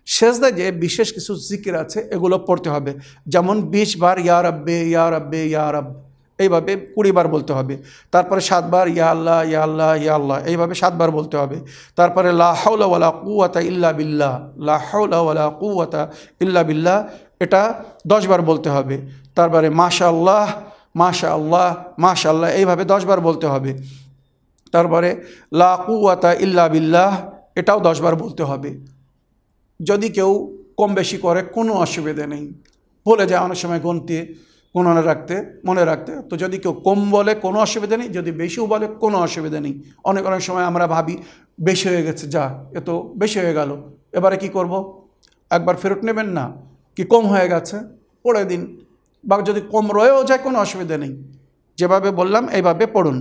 শেষদায় যে বিশেষ কিছু জিকির আছে, এগুলো পড়তে হবে। যেমন বিশ বার ইয়া রব্বে ইয়া রব্বে, ইয়া রব এইভাবে কুড়ি বার বলতে হবে। তারপরে সাতবার ইয়া আল্লাহ ইয়া আল্লাহ ইয়া আল্লাহ, এইভাবে সাতবার বলতে হবে। তারপরে লাহাউলা কুয়াতা ইল্লা বিল্লাহ লাহাউলা কুয়াতা ইল্লা বিল্লাহ, এটা দশবার বলতে হবে। তারপরে মাশা আল্লাহ মাশা আল্লাহ মাশা আল্লাহ এইভাবে দশবার বলতে হবে। তারপরে, লা কুয়াতা ইল্লা বিল্লাহ, এটাও দশবার বলতে হবে। যদি কেউ কম বেশি করে, কোনো অসুবিধে নেই। বলে যায় অনেক সময় গন্তে মনে রাখতে মনে রাখতে। তো যদি কেউ কম বলে, কোনো অসুবিধা নেই। যদি বেশিও বলে, কোনো অসুবিধা নেই। অনেক অনেক সময় আমরা ভাবি, বেশি হয়ে গেছে, যা, এ তো বেশি হয়ে গেল। এবারে কি করব? একবার ফেরত নেবেন না? কি কম হয়ে গেছে? পড়ে দিন বা যদি কম রয়েও যায়, কোনো অসুবিধা নেই। যেভাবে বললাম, এইভাবে পড়ুন।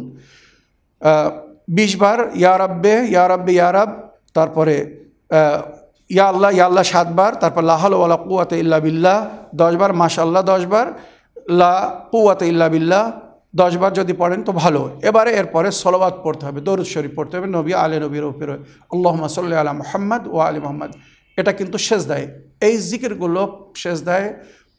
বিশ বার ইয়ারাব্বে ইয়ারাব্বে ইয়ারাব তারপরে ইয়া আল্লাহ ইয়া আল্লাহ সাতবার তারপর লাহাল ওয়ালা কুয়াতে ইল্লা বিল্লাহ দশবার মাশাল্লাহ দশবার লা কুয়াতে ইল্লা বিল্লাহ দশবার যদি পড়েন তো ভালো। এবারে এরপরে সলবাদ পড়তে হবে, দরুদ শরীফ পড়তে হবে, নবী, আলে নবীর ওপরে আল্লাহ সাল্লি আলা মোহাম্মদ ও আলী মোহাম্মদ। এটা কিন্তু শেষ দেয় এই জিকিরগুলো শেষ দেয়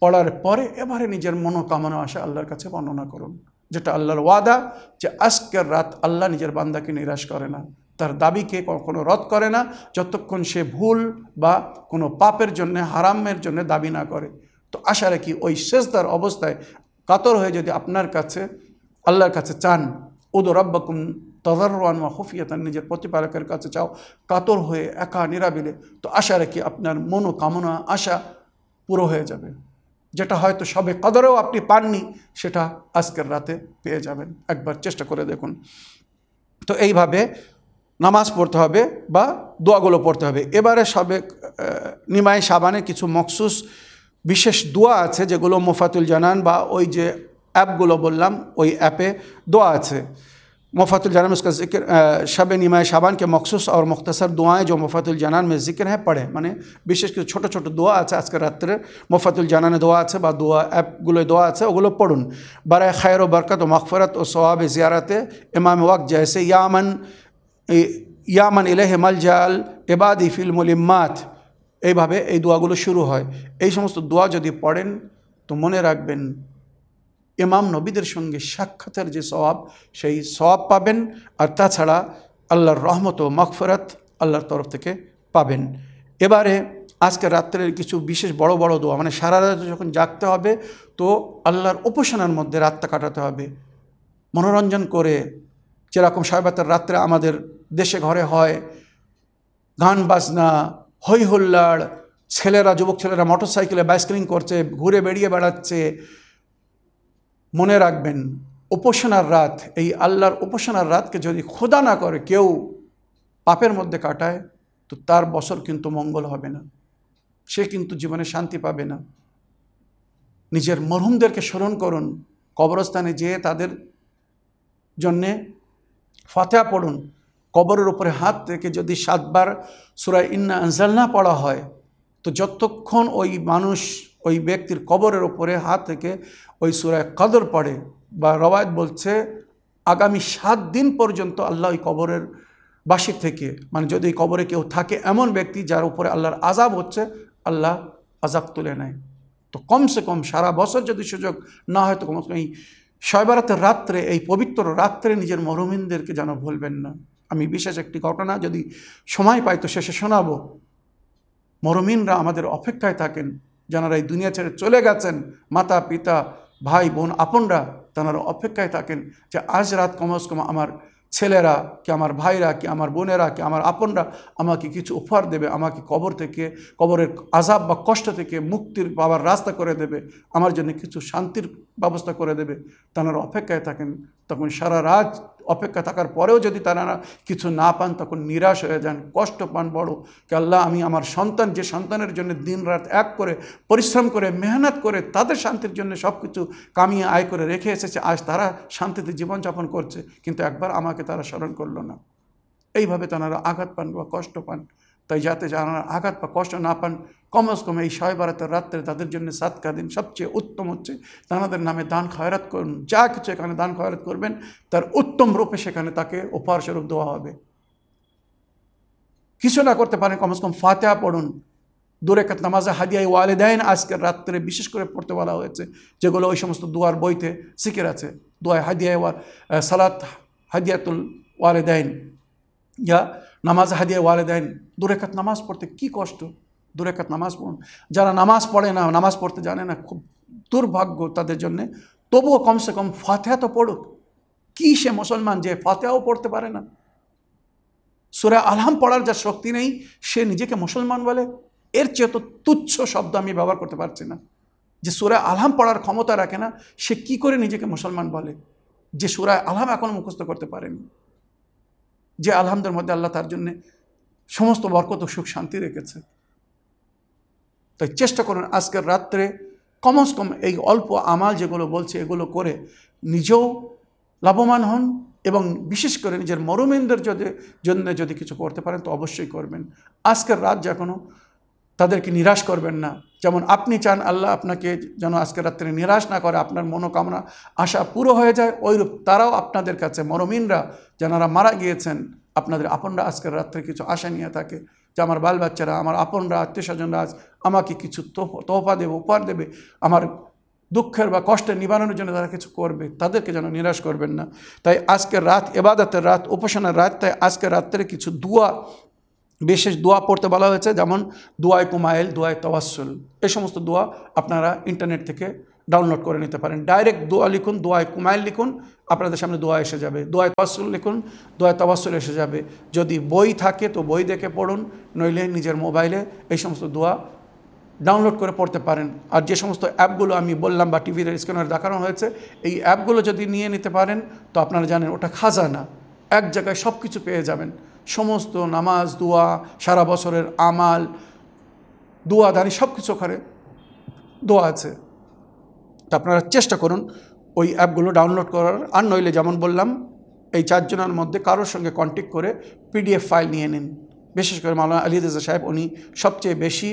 পড়ার পরে এবারে নিজের মনোকামনা আসে আল্লাহর কাছে বর্ণনা করুন। যেটা আল্লাহর ওয়াদা যে আজকের রাত আল্লাহ নিজের বান্দাকে নিরাশ করে না। তার দাবিকে কখনো রদ করে না, যতক্ষণ সে ভুল বা কোনো পাপের জন্যে, হারামের জন্য দাবি না করে। তো আশা রাখি ওই শেষদার অবস্থায় কাতর হয়ে যদি আপনার কাছে, আল্লাহর কাছে চান, উদ রব্বাকুম তদারওয়ান বা হুফিয়াতান নিজের প্রতিপালকের কাছে চাও, কাতর হয়ে একা নিরাবিলে, তো আশা রাখি আপনার মনোকামনা, আশা পুরো হয়ে যাবে। যেটা হয়তো সবে কদরেও আপনি পাননি, সেটা আজকের রাতে পেয়ে যাবেন। একবার চেষ্টা করে দেখুন। তো এইভাবে নামাজ পড়তে হবে বা দোয়াগুলো পড়তে হবে। এবারে সবে নিমাই সাবানে কিছু মখসুস বিশেষ দোয়া আছে, যেগুলো মোফাতুল জানান বা ওই যে অ্যাপগুলো বললাম, ওই অ্যাপে দোয়া আছে। मफ़तुलजनान में उसका जिक्र शब निमा शाबान के मखसूस और मख्तसर दुआएँ जो मफ़तुलजनान में जिक्र हैं पढ़े मैंने विशेष করে ছোটো ছোটো দোয়া আছে আজকে রাত্রে মফাতুল জানানে দোয়া আছে বা দোয়া অ্যাপগুলো দোয়া আছে ওগুলো পড়ুন বারায় খায়ের ও বরকত ও মকফরত ও সোয়াবে জিয়ারতে ইমাম ওয়াক জেসে ইয়ামন ইয়ামন ইলেহ মল জাল এবাদি ফিলমুলিম্মাত এইভাবে এই দোয়াগুলো শুরু হয় এই সমস্ত দোয়া যদি পড়েন তো মনে রাখবেন ইমাম নবীদের সঙ্গে সাক্ষাতের যে সওয়াব, সেই সওয়াব পাবেন। আর তাছাড়া আল্লাহর রহমত ও মকফরত আল্লাহর তরফ থেকে পাবেন। এবারে আজকে রাত্রের কিছু বিশেষ বড় বড় দোয়া মানে সারা রাত যখন জাগতে হবে, তো আল্লাহর উপাসনার মধ্যে রাতটা কাটাতে হবে। মনোরঞ্জন করে, যেরকম সাহেবাতের রাত্রে আমাদের দেশে ঘরে হয়, গান বাজনা হই হুল্লাড় ছেলেরা, যুবক ছেলেরা মোটর সাইকেলে বাইসাইক্লিং করছে, ঘুরে বেরিয়ে বেড়াচ্ছে মনে রাখবেন, উপাসনার রাত, এই আল্লাহর উপাসনার রাতকে যদি খোদা না করে, কেউ পাপের মধ্যে কাটায়, তো তার বছর কিন্তু মঙ্গল হবে না। সে কিন্তু জীবনে শান্তি পাবে না। নিজের মরহুমদেরকে স্মরণ করুন, কবরস্থানে যেয়ে তাদের জন্যে ফাতেহা পড়ুন। কবরের উপরে হাত থেকে যদি সাতবার সুরায় ইন্না আনজালনা পড়া হয়, তো যতক্ষণ ওই মানুষ ওই ব্যক্তির কবরের ওপরে হাত থেকে ওই সুরায় কদর পড়ে বা রবায়ত বলছে, আগামী সাত দিন পর্যন্ত আল্লাহ ওই কবরের বাসি থেকে মানে যদি কবরে কেউ থাকে এমন ব্যক্তি যার উপরে আল্লাহর আজাব হচ্ছে, আল্লাহ আজাব তুলে নেয়। তো কমসে কম সারা বছর যদি সুযোগ না হয়, তো কমসে কম এই শয়বারাতের রাত্রে, এই পবিত্র রাত্রে নিজের মরমিনদেরকে যেন ভুলবেন না। আমি বিশেষ একটি ঘটনা যদি সময় পাই, তো শেষে শোনাবো। মরমিনরা আমাদের অপেক্ষায় থাকেন। যারা এই দুনিয়া ছেড়ে চলে গেছেন, মাতা, পিতা, ভাই, বোন, আপনরা তারা অপেক্ষায় থাকেন যে আজ রাত কমস কম আমার ছেলেরা কি আমার ভাইরা, কি আমার বোনেরা, কি আমার আপনরা আমাকে কিছু উপহার দেবে, আমাকে কবর থেকে, কবরের আজাব বা কষ্ট থেকে মুক্তির পাওয়ার রাস্তা করে দেবে, আমার জন্য কিছু শান্তির ব্যবস্থা করে দেবে। তারা অপেক্ষায় থাকেন, তখন সারা রাত অপেক্ষা থাকার পরেও যদি তারা কিছু না পান, তখন নিরাশ হয়ে যান, কষ্ট পান, বড়। আল্লাহ, আমি আমার সন্তান, যে সন্তানের জন্য দিন রাত এক করে পরিশ্রম করে, মেহনত করে, তাদের শান্তির জন্য সব কিছু কামিয়ে আয় করে রেখে এসেছে, আজ তারা শান্তিতে জীবনযাপন করছে, কিন্তু একবার আমাকে তারা স্মরণ করল না। এইভাবে তারা আঘাত পান বা কষ্ট পান। তাই যাতে যারা আঘাত বা কষ্ট না পান কমস কম এই শয় বারাতের রাত্রে তাদের জন্য সাতকা দিন সবচেয়ে উত্তম হচ্ছে তাদের নামে দান খয়রাত করুন। যা কিছু এখানে দান খয়রাত করবেন, তার উত্তম রূপে সেখানে তাকে উপহার স্বরূপ দেওয়া হবে। কিছু না করতে পারেন কমস কম ফাতেহা পড়ুন। দুরেকাত নামাজে হাদিয়াই ওয়ালেদাইন আজকের রাত্রে বিশেষ করে পড়তে বলা হয়েছে, যেগুলো ওই সমস্ত দুয়ার বইতে শিখের আছে। দোয়ায় হাদিয়াই ওয়া সালাত হাদিয়াতুল ওয়ালেদাইন। ইয়া নামাজ হাদিয়া ওয়ালেদাইন দুরেকাত নামাজ পড়তে কি কষ্ট? দুরেকাত নামাজ পড়ুন। যারা নামাজ পড়ে না, নামাজ পড়তে জানে না, খুব দুর্ভাগ্য তাদের জন্যে। তবুও কমসে কম ফাতেহা তো পড়ুক। কী সে মুসলমান যে ফাতেহাও পড়তে পারে না? সুরা আলহাম পড়ার যা শক্তি নেই, সে নিজেকে মুসলমান বলে। এর চেয়ে তো তুচ্ছ শব্দ আমি ব্যবহার করতে পারছি না। যে সুরা আলহাম পড়ার ক্ষমতা রাখে না, সে কি করে নিজেকে মুসলমান বলে? যে সুরায় আলহাম এখনও মুখস্থ করতে পারেনি। যে আলহামদের মধ্যে আল্লাহ তার জন্যে সমস্ত বরকত সুখ শান্তি রেখেছে। তাই চেষ্টা করুন আজকের রাত্রে কমস কম এই অল্প আমাল যেগুলো বলছে এগুলো করে নিজেও লাভবান হন এবং বিশেষ করে নিজের মরমেন্দ্রের যদি জন্য যদি কিছু করতে পারেন তো অবশ্যই করবেন। আজকের রাত যা কোনো তাদেরকে নিরাশ করবেন না। যেমন আপনি চান আল্লাহ আপনাকে যেন আজকের রাত্রে নিরাশ না করে, আপনার মনোকামনা, আশা পুরো হয়ে যায়, ওইরূপ তারাও আপনাদের কাছে মরমিনরা যারা মারা গিয়েছেন, আপনাদের আপনরা আজকের রাত্রে কিছু আশা নিয়ে থাকে যে আমার বাল বাচ্চারা আমার আপনরা আত্মীয় স্বজনরা আজ আমাকে কিছু তোহফা দেবে, উপহার দেবে, আমার দুঃখের বা কষ্টের নিবারণের জন্য তারা কিছু করবে, তাদেরকে যেন নিরাশ করবেন না। তাই আজকের রাত, এবাদতের রাত, উপাসনার রাত, তাই আজকের রাত্রে কিছু দুয়া বিশেষ দোয়া পড়তে বলা হয়েছে, যেমন দোয়ায় কুমাইল দোয়ায় তওয়াসুল এই সমস্ত দোয়া আপনারা ইন্টারনেট থেকে ডাউনলোড করে নিতে পারেন। ডাইরেক্ট দোয়া লিখুন দোয়ায় কুমাইল লিখুন, আপনাদের সামনে দোয়া এসে যাবে। দোয়ায় তওয়াসুল লিখুন দোয়ায় তওয়াসুল এসে যাবে। যদি বই থাকে তো বই দেখে পড়ুন, নইলে নিজের মোবাইলে এই সমস্ত দোয়া ডাউনলোড করে পড়তে পারেন। আর যে সমস্ত অ্যাপগুলো আমি বললাম বা টিভিতে স্ক্যানার দেখানো হয়েছে, এই অ্যাপগুলো যদি নিয়ে নিতে পারেন, তো আপনারা জানেন ওটা খাজানা। এক জায়গায় সব কিছু পেয়ে যাবেন। সমস্ত নামাজ, দোয়া, সারা বছরের আমাল দোয়া দানি সব কিছু ওখানে দোয়া আছে। তা আপনারা চেষ্টা করুন ওই অ্যাপগুলো ডাউনলোড করার। আর নইলে যেমন বললাম, এই চারজনের মধ্যে কারোর সঙ্গে কন্ট্যাক্ট করে পিডিএফ ফাইল নিয়ে নিন। বিশেষ করে মাওলানা আলী রেজা সাহেব, উনি সবচেয়ে বেশি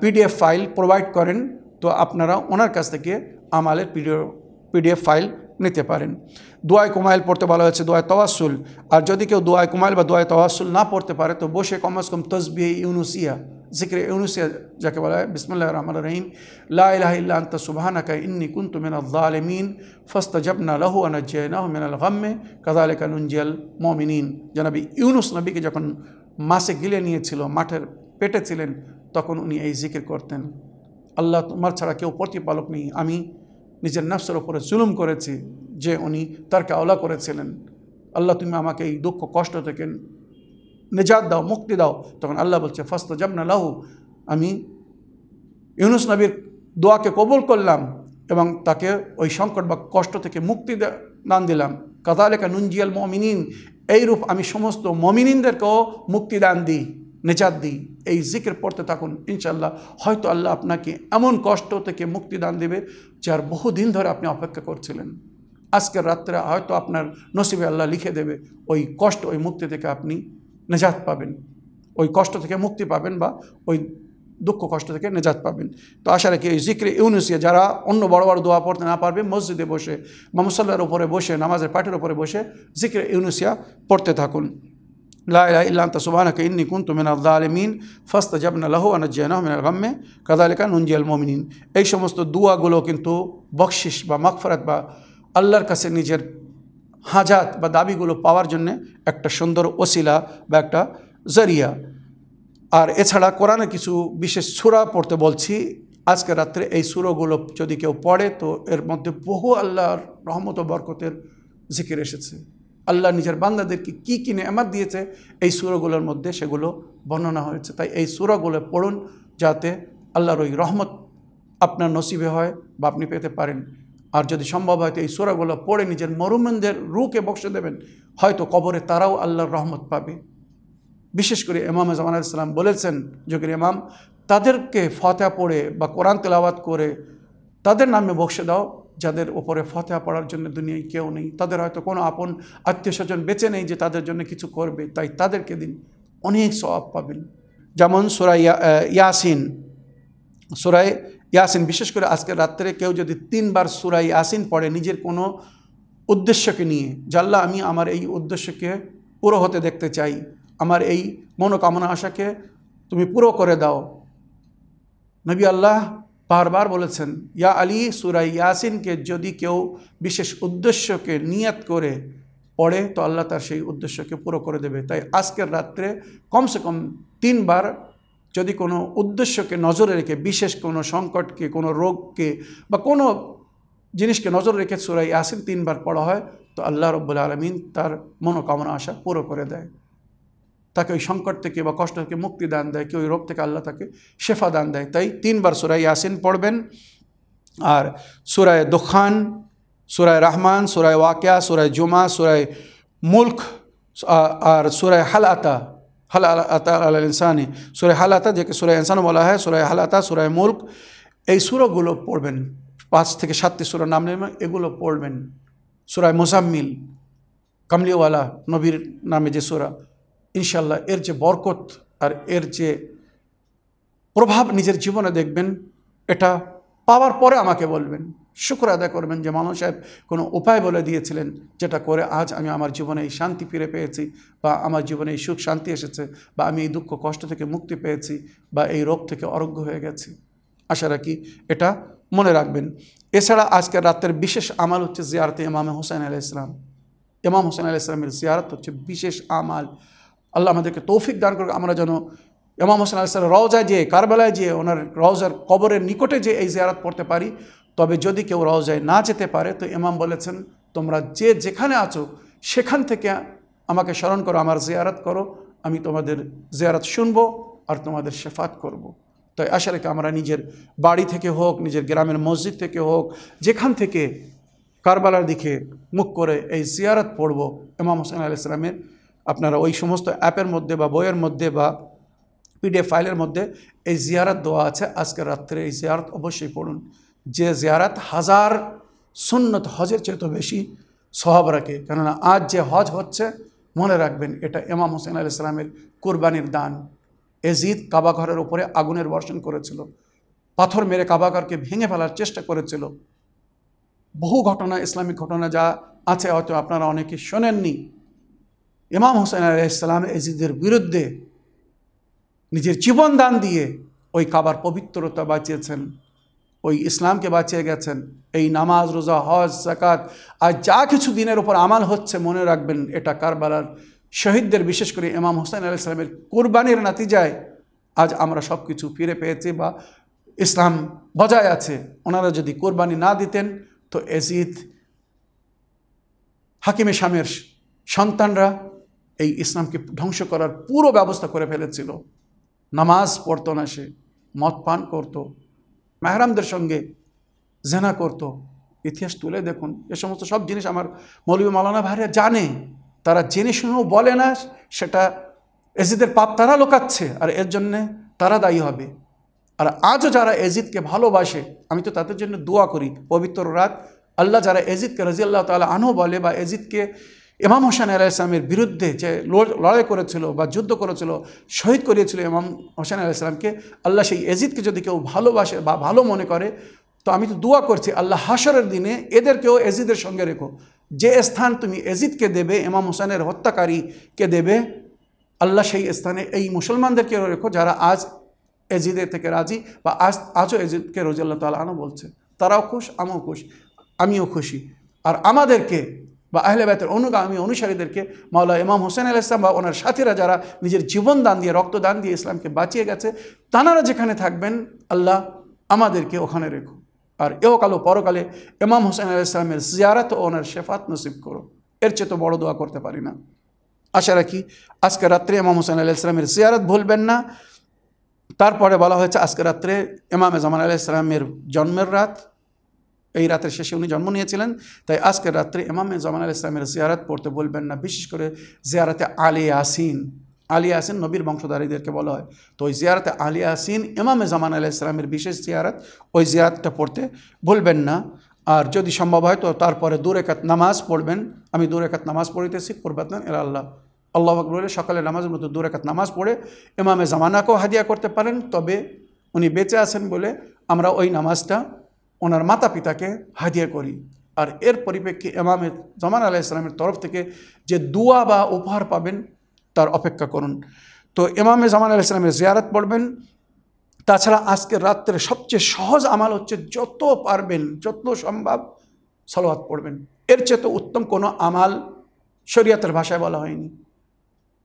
পিডিএফ ফাইল প্রোভাইড করেন। তো আপনারা ওনার কাছ থেকে আমালের পিডিএফ পিডিএফ ফাইল নিতে পারেন। দোয়ায় কুমাইল পড়তে বলা হয়েছে, দোয়ায় তওয়াসুল আর যদি কেউ দোয়ায় কুমাইল বা দোয়ায় তওয়াসুল না পড়তে পারে, তো বসে কমস কম তসবি ইউনুসিয়া, জিক্রে ইউনুসিয়া, যাকে বলা হয় বিসমুল্লাহ রহমান রহিম, লা ইলাহা ইল্লা আনতা সুবহানাকা ইন্নী কুনতু মিনাল জালিমিন ফাস্তাজাবনা লাহু ওয়া নাজ্জায়নাহু মিনাল গাম্মে কাযালিকা নুনজিয়াল মুমিনিন। জনাবি ইউনুস নবীকে যখন মাসে গিলে নিয়েছিল, মাঠের পেটে ছিলেন, তখন উনি এই জিকির করতেন। আল্লাহ তোমার ছাড়া কেউ প্রতিপালক নেই, আমি নিজের নফসের ওপরে জুলুম করেছি যে উনি তারকে আওলা করেছিলেন। আল্লাহ, তুমি আমাকে এই দুঃখ, কষ্ট থেকে নিজাত দাও, মুক্তি দাও। তখন আল্লাহ বলছে ফাস্ত জামনা লাহু। আমি ইউনুস নবীর দোয়াকে কবুল করলাম এবং তাকে ওই সংকট বা কষ্ট থেকে মুক্তি দান দিলাম। কাতালেকা নুনজিয়াল মমিনিন, এইরূপ আমি সমস্ত মমিনিনদেরকেও মুক্তি দান দিই। নেজাত দিই, এই জিকির পড়তে থাকুন ইনশাল্লাহ হয়তো আল্লাহ আপনাকে এমন কষ্ট থেকে মুক্তি দান দেবে, যার বহুদিন ধরে আপনি অপেক্ষা করছিলেন। আজকের রাত্রে হয়তো আপনার নসিবে আল্লাহ লিখে দেবে, ওই কষ্ট, ওই মুক্তি থেকে আপনি নেজাত পাবেন। ওই কষ্ট থেকে মুক্তি পাবেন বা ওই দুঃখ, কষ্ট থেকে নেজাত পাবেন। তো আশা রাখি এই জিক্রে ইউনুসিয়া যারা অন্য বড় বড় দোয়া পড়তে না পারবে, মসজিদে বসে বা মুসল্লার উপরে বসে, নামাজের পাটের উপরে বসে জিক্রে ইউনুসিয়া পড়তে থাকুন। ইলাহা ইল্লা আনতা সুবহানাকা ইন্নী কুনতু মিনাল জালিমিন ফাস্তাজাবনা লাহু ওয়া নাজ্জায়নাহু মিনাল গাম্মে কাযালিকা নুনজিয়াল মুমিনিন এই সমস্ত দুয়াগুলো কিন্তু বকশিস বা মাগফিরাত বা আল্লাহর কাছে নিজের হাজাত বা দাবিগুলো পাওয়ার জন্য একটা সুন্দর ওসিলা বা একটা জরিয়া। আর এছাড়া কোরআনে কিছু বিশেষ সুরা পড়তে বলছি। আজকে রাত্রে এই সুরগুলো যদি কেউ পড়ে তো এর মধ্যে বহু আল্লাহর রহমত বরকতের জিকির এসেছে। আল্লাহ নিজের বান্দাদেরকে কী কী নেয়ামাত দিয়েছে, এই সুরগুলোর মধ্যে সেগুলো বর্ণনা হয়েছে। তাই এই সুরগুলো পড়ুন যাতে আল্লাহর ওই রহমত আপনার নসিবে হয় বা আপনি পেতে পারেন। আর যদি সম্ভব হয় তো এই সুরাগুলো পড়ে নিজের মরুমেনদের রুকে বক্সে দেবেন, হয়তো কবরে তারাও আল্লাহর রহমত পাবে। বিশেষ করে ইমাম জামান ইসলাম বলেছেন যোগের ইমাম তাদেরকে ফতেহা পড়ে বা কোরআন তেলাওয়াত করে তাদের নামে বসে দাও যাদের ওপরে ফতেহা পড়ার জন্য দুনিয়ায় কেউ নেই, তাদের হয়তো কোনো আপন আত্মীয় স্বজন বেঁচে নেই যে তাদের জন্য কিছু করবে, তাই তাদেরকে দিন অনেক সওয়াব পাবেন। যেমন সুরাই ইয়াসিন সুরাই ইয়াসিন, বিশেষ করে আজকে রাত্রে কেউ যদি তিনবার সুরাই ইয়াসিন পড়ে নিজের কোনো উদ্দেশ্যকে নিয়ে জাল্লা আমি আমার এই উদ্দেশ্যকে পুরো হতে দেখতে চাই, আমার এই মনোকামনা আশাকে তুমি পুরো করে দাও, নবী আল্লাহ বারবার বলেছেন, ইয়া আলী সুরাই ইয়াসিনকে যদি কেউ বিশেষ উদ্দেশ্যকে নিয়াত করে পড়ে, তো আল্লাহ তার সেই উদ্দেশ্যকে পুরো করে দেবে। তাই আজকের রাত্রে কমসে কম তিনবার যদি কোনো উদ্দেশ্যকে নজরে রেখে, বিশেষ কোনো সংকটকে, কোনো রোগকে বা কোনো জিনিসকে নজর রেখে সুরাই ইয়াসিন তিনবার পড়া হয়, তো আল্লাহ রব্বুল আলমিন তার মনোকামনা আশা পুরো করে দেয়। তাকে ওই সংকট থেকে বা কষ্ট থেকে মুক্তি দান দেয় কি ওই রোগ থেকে আল্লাহ তাকে শেফা দান দেয়। তাই তিনবার সুরাই ইয়াসিন পড়বেন। আর সুরায় দোখান, সুরায় রহমান, সুরায় ওয়াকিয়া, সুরায় জুমা, সুরায় মুল্ক আর সুরায় হালাতা হাল আতা আল ইনসানি। সুরায় হালাতা, যেকে সুরায় ইনসান বলা হয়, সুরায় হালাতা, সুরায় মুল্ক, এই সুরগুলো পড়বেন। পাঁচ থেকে সাতটি সুরা নাম নেবেন, এগুলো পড়বেন। সুরায় মোজাম্মিল, কামলিওয়ালা নবীর নামে যে সুরা ইনশাল্লাহ এর যে বরকত আর এর যে প্রভাব নিজের জীবনে দেখবেন, এটা পাওয়ার পরে আমাকে বলবেন। শুক্র আদায় করবেন যে মানুষ সাহেব কোনো উপায় বলে দিয়েছিলেন যেটা করে আজ আমি আমার জীবনে এই শান্তি ফিরে পেয়েছি বা আমার জীবনে এই সুখ শান্তি এসেছে বা আমি এই দুঃখ কষ্ট থেকে মুক্তি পেয়েছি বা এই রোগ থেকে অরোগ্য হয়ে গেছি। আশা রাখি এটা মনে রাখবেন। এছাড়া আজকের রাতের বিশেষ আমাল হচ্ছে জিয়ারতে ইমামে হোসেন আলাহ ইসলাম ইমাম হোসেন আলাহ ইসলামের জিয়ারত হচ্ছে বিশেষ আমাল। আল্লাহ আমাদেরকে তৌফিক দান করুক। আমরা যেন ইমাম হোসেন আলাইসাল্লাম রওজায় যেয়ে, কারবেলায় যেয়ে ওনার রওজার কবরের নিকটে যে এই জিয়ারত পড়তে পারি। তবে যদি কেউ রওজায় না যেতে পারে, তো ইমাম বলেছেন, তোমরা যে যেখানে আছো, সেখান থেকে আমাকে স্মরণ করো, আমার জিয়ারত করো। আমি তোমাদের জিয়ারত শুনব আর তোমাদের শেফাত করব। তাই আশা রেখে আমরা নিজের বাড়ি থেকে হোক, নিজের গ্রামের মসজিদ থেকে হোক, যেখান থেকে কারবালার দিকে মুখ করে এই জিয়ারত পড়ব ইমাম হোসেন আলাইসালামের আপনারা ওই সমস্ত অ্যাপের মধ্যে বা বইয়ের মধ্যে বা পিডিএফ ফাইলের মধ্যে এই জিয়ারাত দেওয়া আছে। আজকের রাত্রে এই জিয়ারত অবশ্যই পড়ুন। যে জিয়ারাত হাজার সুন্নত হজের চেয়ে তো বেশি স্বভাব রাখে। কেননা আজ যে হজ হচ্ছে, মনে রাখবেন এটা ইমাম হোসেন আল ইসলামের কোরবানির দান। এজিদ কাবাঘরের উপরে আগুনের বর্ষণ করেছিল। পাথর মেরে কাবাঘরকে ভেঙে ফেলার চেষ্টা করেছিল। বহু ঘটনা, ইসলামিক ঘটনা যা আছে, হয়তো আপনারা অনেকে শোনেননি। ইমাম হোসেন আল ইসলাম এজিদের বিরুদ্ধে নিজের জীবন দান দিয়ে ওই কাবার পবিত্রতা বাঁচিয়েছেন, ওই ইসলামকে বাঁচিয়ে গেছেন। এই নামাজ, রোজা, হজ জাকাত আর যা কিছু দিনের উপর আমাল হচ্ছে মনে রাখবেন, এটা কারবালার শহীদদের, বিশেষ করে ইমাম হোসেন আলাহ ইসলামের কোরবানির নাতিজায় আজ আমরা সব কিছু ফিরে পেয়েছি বা ইসলাম বজায় আছে। ওনারা যদি কোরবানি না দিতেন, তো এজিদ হাকিমে শামের সন্তানরা এই ইসলামকে ধ্বংস করার পুরো ব্যবস্থা করে ফেলেছিল। নামাজ পড়তো না সে, মদ পান করতো, মেহরামদের সঙ্গে জেনা করত। ইতিহাস তুলে দেখুন, এ সমস্ত সব জিনিস আমার মৌলবী মালানা ভাইরা জানে। তারা জেনে শুনেও বলে না, সেটা এজিদের পাপ তারা লোকাচ্ছে, আর এর জন্যে তারা দায়ী হবে। আর আজও যারা এজিদকে ভালোবাসে, আমি তো তাদের জন্য দোয়া করি, পবিত্র রাত, আল্লাহ যারা এজিদকে রাজিয়াল্লাহ তালা আনহু বলে বা এজিদকে ইমাম হোসেন আলাহ ইসলামের বিরুদ্ধে যে লড়াই করেছিল বা যুদ্ধ করেছিল, শহীদ করিয়েছিল ইমাম হোসেন আলাহ ইসলামকে আল্লাহ সেই এজিদকে যদি কেউ ভালোবাসে বা ভালো মনে করে, তো আমি তো দোয়া করছি, আল্লাহ হাসরের দিনে এদেরকেও এজিদের সঙ্গে রেখো। যে স্থান তুমি এজিদকে দেবে, ইমাম হোসেনের হত্যাকারীকে দেবে, আল্লাহ সেই স্থানে এই মুসলমানদেরকেও রেখো যারা আজ এজিদের থেকে রাজি বা আজ আজও এজিদকে রোজাল্লাহ তালা আনো বলছে। তারাও খুশ আমিও খুশ, আমিও খুশি। আর আমাদেরকে বা আহলে বাইতের অনুগামী অনুসারীদেরকে মাওলা ইমাম হোসেন আল ইসলাম বা ওনার সাথীরা যারা নিজের জীবন দান দিয়ে রক্তদান দিয়ে ইসলামকে বাঁচিয়ে গেছে, তানারা যেখানে থাকবেন, আল্লাহ আমাদেরকে ওখানে রেখো। আর এহকালো পরকালে ইমাম হোসেন আল ইসলামের জিয়ারাত ও ওনার শেফাত নসিব করো। এর চেয়ে তো বড় দোয়া করতে পারি না। আশা রাখি আজকে রাত্রে ইমাম হোসেন আল ইসলামের জিয়ারত ভুলবেন না। তারপরে বলা হয়েছে, আজকে রাত্রে ইমাম জামান আলাহ ইসলামের জন্মের রাত এই রাতের শেষে উনি জন্ম নিয়েছিলেন। তাই আজকের রাত্রে ইমাম জামান আল ইসলামের জিয়ারত পড়তে বলবেন না, বিশেষ করে জিয়ারাতে আলী আসিন আলী আসিন নবীর বংশধারীদেরকে বলা হয়। তো ওই জিয়ারাতে আলী আসিন ইমাম জামান আলাহ ইসলামের বিশেষ জিয়ারাত ওই জিয়ারাতটা পড়তে ভুলবেন না। আর যদি সম্ভব হয় তো তারপরে দূর একাত নামাজ পড়বেন। আমি দূর একাত নামাজ পড়িতেছি পড়বাতন এলা আল্লাহ। আল্লাহ বলে সকালে নামাজের মতো দূর একাত নামাজ পড়ে ইমামে জামানাকেও হাদিয়া করতে পারেন। তবে উনি বেঁচে আছেন বলে আমরা ওই নামাজটা ওনার মাতা পিতাকে হাদিয়া করি। আর এর পরিপ্রেক্ষে ইমামে জামান আলাহ ইসলামের তরফ থেকে যে দুয়া বা উপহার পাবেন, তার অপেক্ষা করুন। তো এমামে জামান আলাহ ইসলামের জিয়ারত পড়বেন। তাছাড়া আজকের রাত্রে সবচেয়ে সহজ আমাল হচ্ছে যত পারবেন, যত সম্ভব সলওয়াত পড়বেন। এর চেয়ে তো উত্তম কোনো আমাল শরীয়তের ভাষায় বলা হয়নি।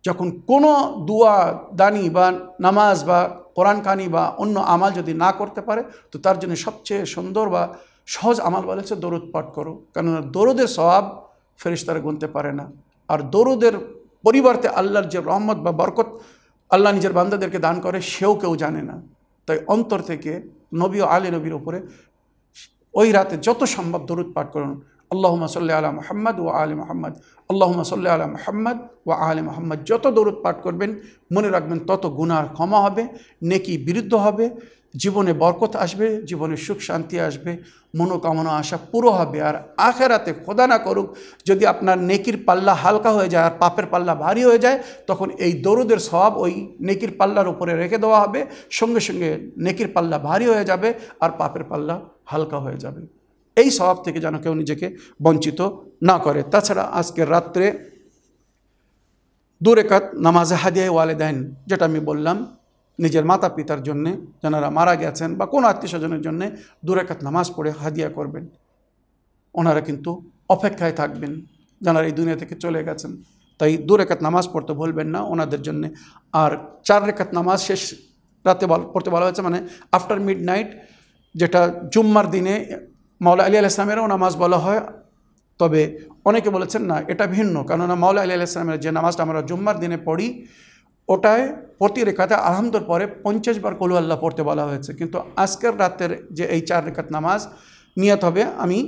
যখন কোনো দুয়া দানি বা নামাজ বা কোরআন কানি বা অন্য আমাল যদি না করতে পারে, তো তার জন্য সবচেয়ে সুন্দর বা সহজ আমাল বলেছে দরুদ পাঠ করো। কেননা দরুদের স্বভাব ফেরিস্তারা গুনতে পারে না। আর দরুদের পরিবর্তে আল্লাহর যে রহমত বা বরকত আল্লাহ নিজের বান্দাদেরকে দান করে, সেও কেউ জানে না। তাই অন্তর থেকে নবী ও আলী নবীর ওপরে ওই রাতে যত সম্ভব দরুদ পাঠ করুন। আল্লাহুমা সাল্লি আলা মোহাম্মদ ও আলী মোহাম্মদ। আল্লাহুমা সাল্লি আলা মোহাম্মদ ও আলী মোহাম্মদ। যত দরুদ পাঠ করবেন, মনে রাখবেন তত গুনার ক্ষমা হবে, নেকি বিরুদ্ধ হবে, জীবনে বরকত আসবে, জীবনে সুখ শান্তি আসবে, মনোকামনা আশা পুরো হবে। আর আখেরাতে খোদা না করুক, যদি আপনার নেকির পাল্লা হালকা হয়ে যায় আর পাপের পাল্লা ভারী হয়ে যায়, তখন এই দরুদের স্বভাব ওই নেকির পাল্লার উপরে রেখে দেওয়া হবে। সঙ্গে সঙ্গে নেকির পাল্লা ভারী হয়ে যাবে আর পাপের পাল্লা হালকা হয়ে যাবে। এই স্বভাব থেকে যেন কেউ নিজেকে বঞ্চিত না করে। তাছাড়া আজকের রাত্রে দুরেকাত নামাজে হাদিয়ায় ওয়ালেদাইন, যেটা আমি বললাম, নিজের মাতা পিতার জন্যে, যারা মারা গেছেন বা কোনো আত্মীয় স্বজনের জন্যে দুরেকাত নামাজ পড়ে হাদিয়া করবেন। ওনারা কিন্তু অপেক্ষায় থাকবেন, যারা এই দুনিয়া থেকে চলে গেছেন। তাই দু রেখাত নামাজ পড়তে ভুলবেন না, ওনাদের জন্যে। আর চার রেখাত নামাজ শেষ রাতে পড়তে বলা হয়েছে মানে আফটার মিড নাইট যেটা জুম্মার দিনে মাওলা আলী আল ইসলামেরও নামাজ বলা হয়, তবে অনেকে বলেছেন না, এটা ভিন্ন। কেননা মাওলা আলী আল ইসলামের যে নামাজটা আমরা জুম্মার দিনে পড়ি, ওটায় প্রতি রেখাতে আলহামদুর পরে পঞ্চাশ বার কলু আল্লাহ পড়তে বলা হয়েছে। কিন্তু আজকের রাতের যে এই চার রেখাত নামাজ, নিয়ত হবে আমি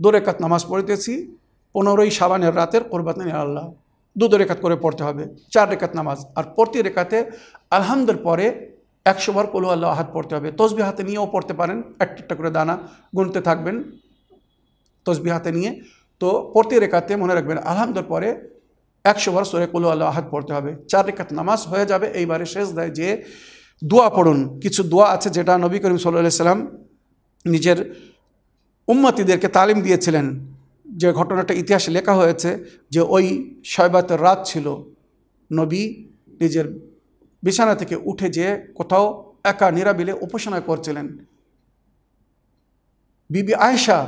দু রেখাত নামাজ পড়িতেছি, পনেরোই সাবানের রাতের কোরবাতানি আল্লাহ দু দু রেখাত করে পড়তে হবে, চার রেখাত নামাজ। আর প্রতি রেখাতে আলহামদুর পরে একশো বার কলু আল্লাহ হাত পড়তে হবে। তসবি হাতে নিয়েও পড়তে পারেন। একটা একটা করে দানা গুনতে থাকবেন তসবি হাতে নিয়ে। তো প্রতি রেখাতে মনে রাখবেন আলহামদুল পরে একশো বার সোরে কুলু আল্লাহ আহাদ পড়তে হবে। চার রেখাত নামাজ হয়ে যাবে। এইবারে শেষ দেয় যে দোয়া পড়ুন, কিছু দোয়া আছে যেটা নবী করিম সাল্লাহ সাল্লাম নিজের উম্মতিদেরকে তালিম দিয়েছিলেন। যে ঘটনাটা ইতিহাসে লেখা হয়েছে যে ওই শয়বাতের রাত ছিল। নবী নিজের বিছানা থেকে উঠে যেয়ে কোথাও একা নিরাবিলে উপাসনা করছিলেন। বিবি আয়েশা,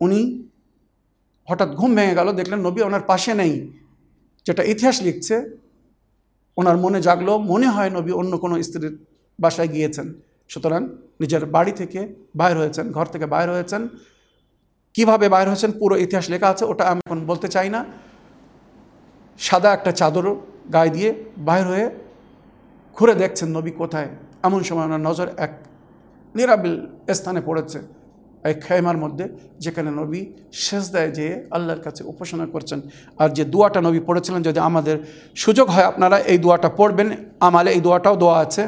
উনি হঠাৎ ঘুম ভেঙে গেল, দেখলেন নবী ওনার পাশে নেই। যেটা ইতিহাস লিখছে, ওনার মনে জাগলো, মনে হয় নবী অন্য কোনো স্ত্রীর বাসায় গিয়েছেন। সুতরাং নিজের বাড়ি থেকে বাইর হয়েছেন, ঘর থেকে বাইর হয়েছেন। কীভাবে বাইর হয়েছেন? পুরো ইতিহাস লেখা আছে, ওটা আমি এখন বলতে চাই না। সাদা একটা চাদর গায়ে দিয়ে বাইর হয়ে ঘুরে দেখছেন নবী কোথায়। এমন সময় ওনার নজর এক নিরাবিল স্থানে পড়েছে, এই খেমার মধ্যে, যেখানে নবী শেষ দেয় যে আল্লাহর কাছে উপাসনা করছেন। আর যে দোয়াটা নবী পড়েছিলেন, যদি আমাদের সুযোগ হয় আপনারা এই দোয়াটা পড়বেন। আমালে এই দোয়াটাও দোয়া আছে।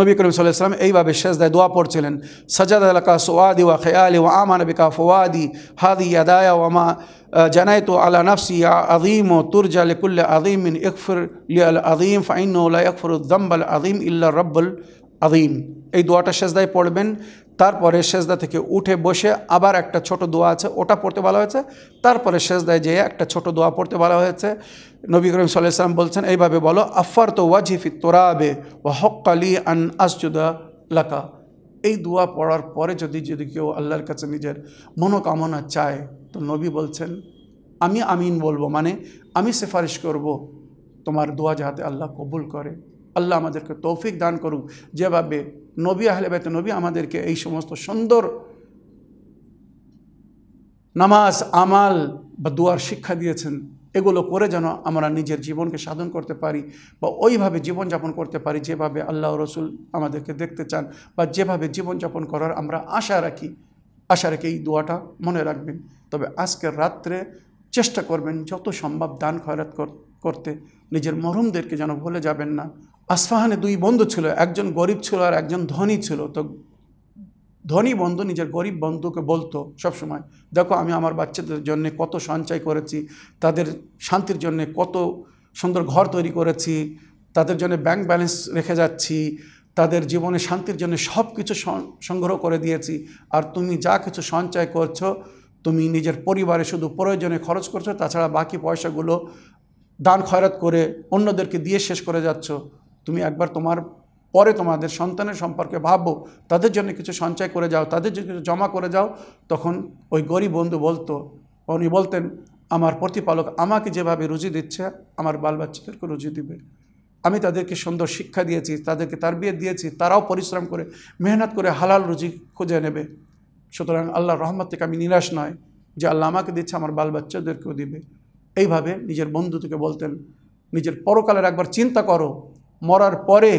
নবী করিম সাল্লাহ সাল্লাম এইভাবে শেষ দেয় দোয়া পড়ছিলেন। সজাদ আলকা সোয়াদি ওয়া খেয়ালি ওয়া আমান বিকা ফোয়াদি হাদি ইয়াদায়া ওয়ামা জানাই তো আলা নফসি আদিম ও তুরজা লিকুল্ল আদিম ইন ইকফর লিয়াল আদিম ফাইন লা ইকফর উদ্দম্বাল আদিম ইল্লা রব্বুল আদিম এই দোয়াটা সেজদায় পড়বেন, তারপরে সেজদা থেকে উঠে বসে আবার একটা ছোট দোয়া আছে, ওটা পড়তে বলা হয়েছে। তারপরে সেজদায় যেয়ে একটা ছোট দোয়া পড়তে বলা হয়েছে। নবী করিম সাল্লাহ সাল্লাম বলছেন, এইভাবে বলো আফার তো ওয়াজিফি তোরাবে ও হকালি আন আসজুদা লাকা। এই দোয়া পড়ার পরে যদি যদি কেউ আল্লাহর কাছে নিজের মনোকামনা চায়, তো নবী বলছেন, আমি আমিন বলব। মানে আমি সিফারিশ করব। তোমার দোয়া যাহাতে আল্লাহ কবুল করে। আল্লাহ আমাদেরকে তৌফিক দান করুক। যেভাবে নবী, আহলে বেত নবী আমাদেরকে এই সমস্ত সুন্দর নামাজ, আমাল বা দুয়ার শিক্ষা দিয়েছেন এগুলো করে যেন আমরা নিজের জীবনকে সাধন করতে পারি বা ওইভাবে জীবনযাপন করতে পারি যেভাবে আল্লাহ রসুল আমাদেরকে দেখতে চান বা যেভাবে জীবনযাপন করার আমরা আশা রাখি। আশা রেখে এই দোয়াটা মনে রাখবেন। তবে আজকের রাত্রে চেষ্টা করবেন যত সম্ভব দান খয়রাত করতে। নিজের মরহুমদেরকে যেন ভুলে যাবেন না। আসফাহানে দুই বন্ধু ছিল, একজন গরিব ছিল আর একজন ধনী ছিল। তো ধনী বন্ধু, নিজের গরিব বন্ধুকে বলতো সবসময়, দেখো, আমি আমার বাচ্চাদের জন্য কত সঞ্চয় করেছি, তাদের শান্তির জন্য কত সুন্দর ঘর তৈরি করেছি, তাদের জন্য ব্যাংক ব্যালেন্স রেখে যাচ্ছি, তাদের জীবনে শান্তির জন্য সব কিছু সংগ্রহ করে দিয়েছি, আর তুমি যা কিছু সঞ্চয় করছ, তুমি নিজের পরিবারে শুধু প্রয়োজনে খরচ করছ, তাছাড়া বাকি পয়সাগুলো দান খয়রাত করে অন্যদেরকে দিয়ে শেষ করে যাচ্ছ। তুমি একবার তোমার পরে তোমাদের সন্তানের সম্পর্কে ভাববো, তাদের জন্য কিছু সঞ্চয় করে যাও, তাদের জন্য কিছু জমা করে যাও। তখন ওই গরিব বন্ধু বলতো, উনি বলতেন, আমার প্রতিপালক আমাকে যেভাবে রুজি দিচ্ছে, আমার বাল বাচ্চাদেরকে রুজি দিবে। আমি তাদেরকে সুন্দর শিক্ষা দিয়েছি, তাদেরকে তার বিয়ে দিয়েছি, তারাও পরিশ্রম করে, মেহনত করে হালাল রুজি খুঁজে নেবে। সুতরাং আল্লাহর রহমত থেকে আমি নিরাশ নয় যে আল্লাহ আমাকে দিচ্ছে, আমার বাল বাচ্চাদেরকেও দিবে। এইভাবে নিজের বন্ধু থেকে বলতেন, নিজের পরকালের একবার চিন্তা করো, মরার পরে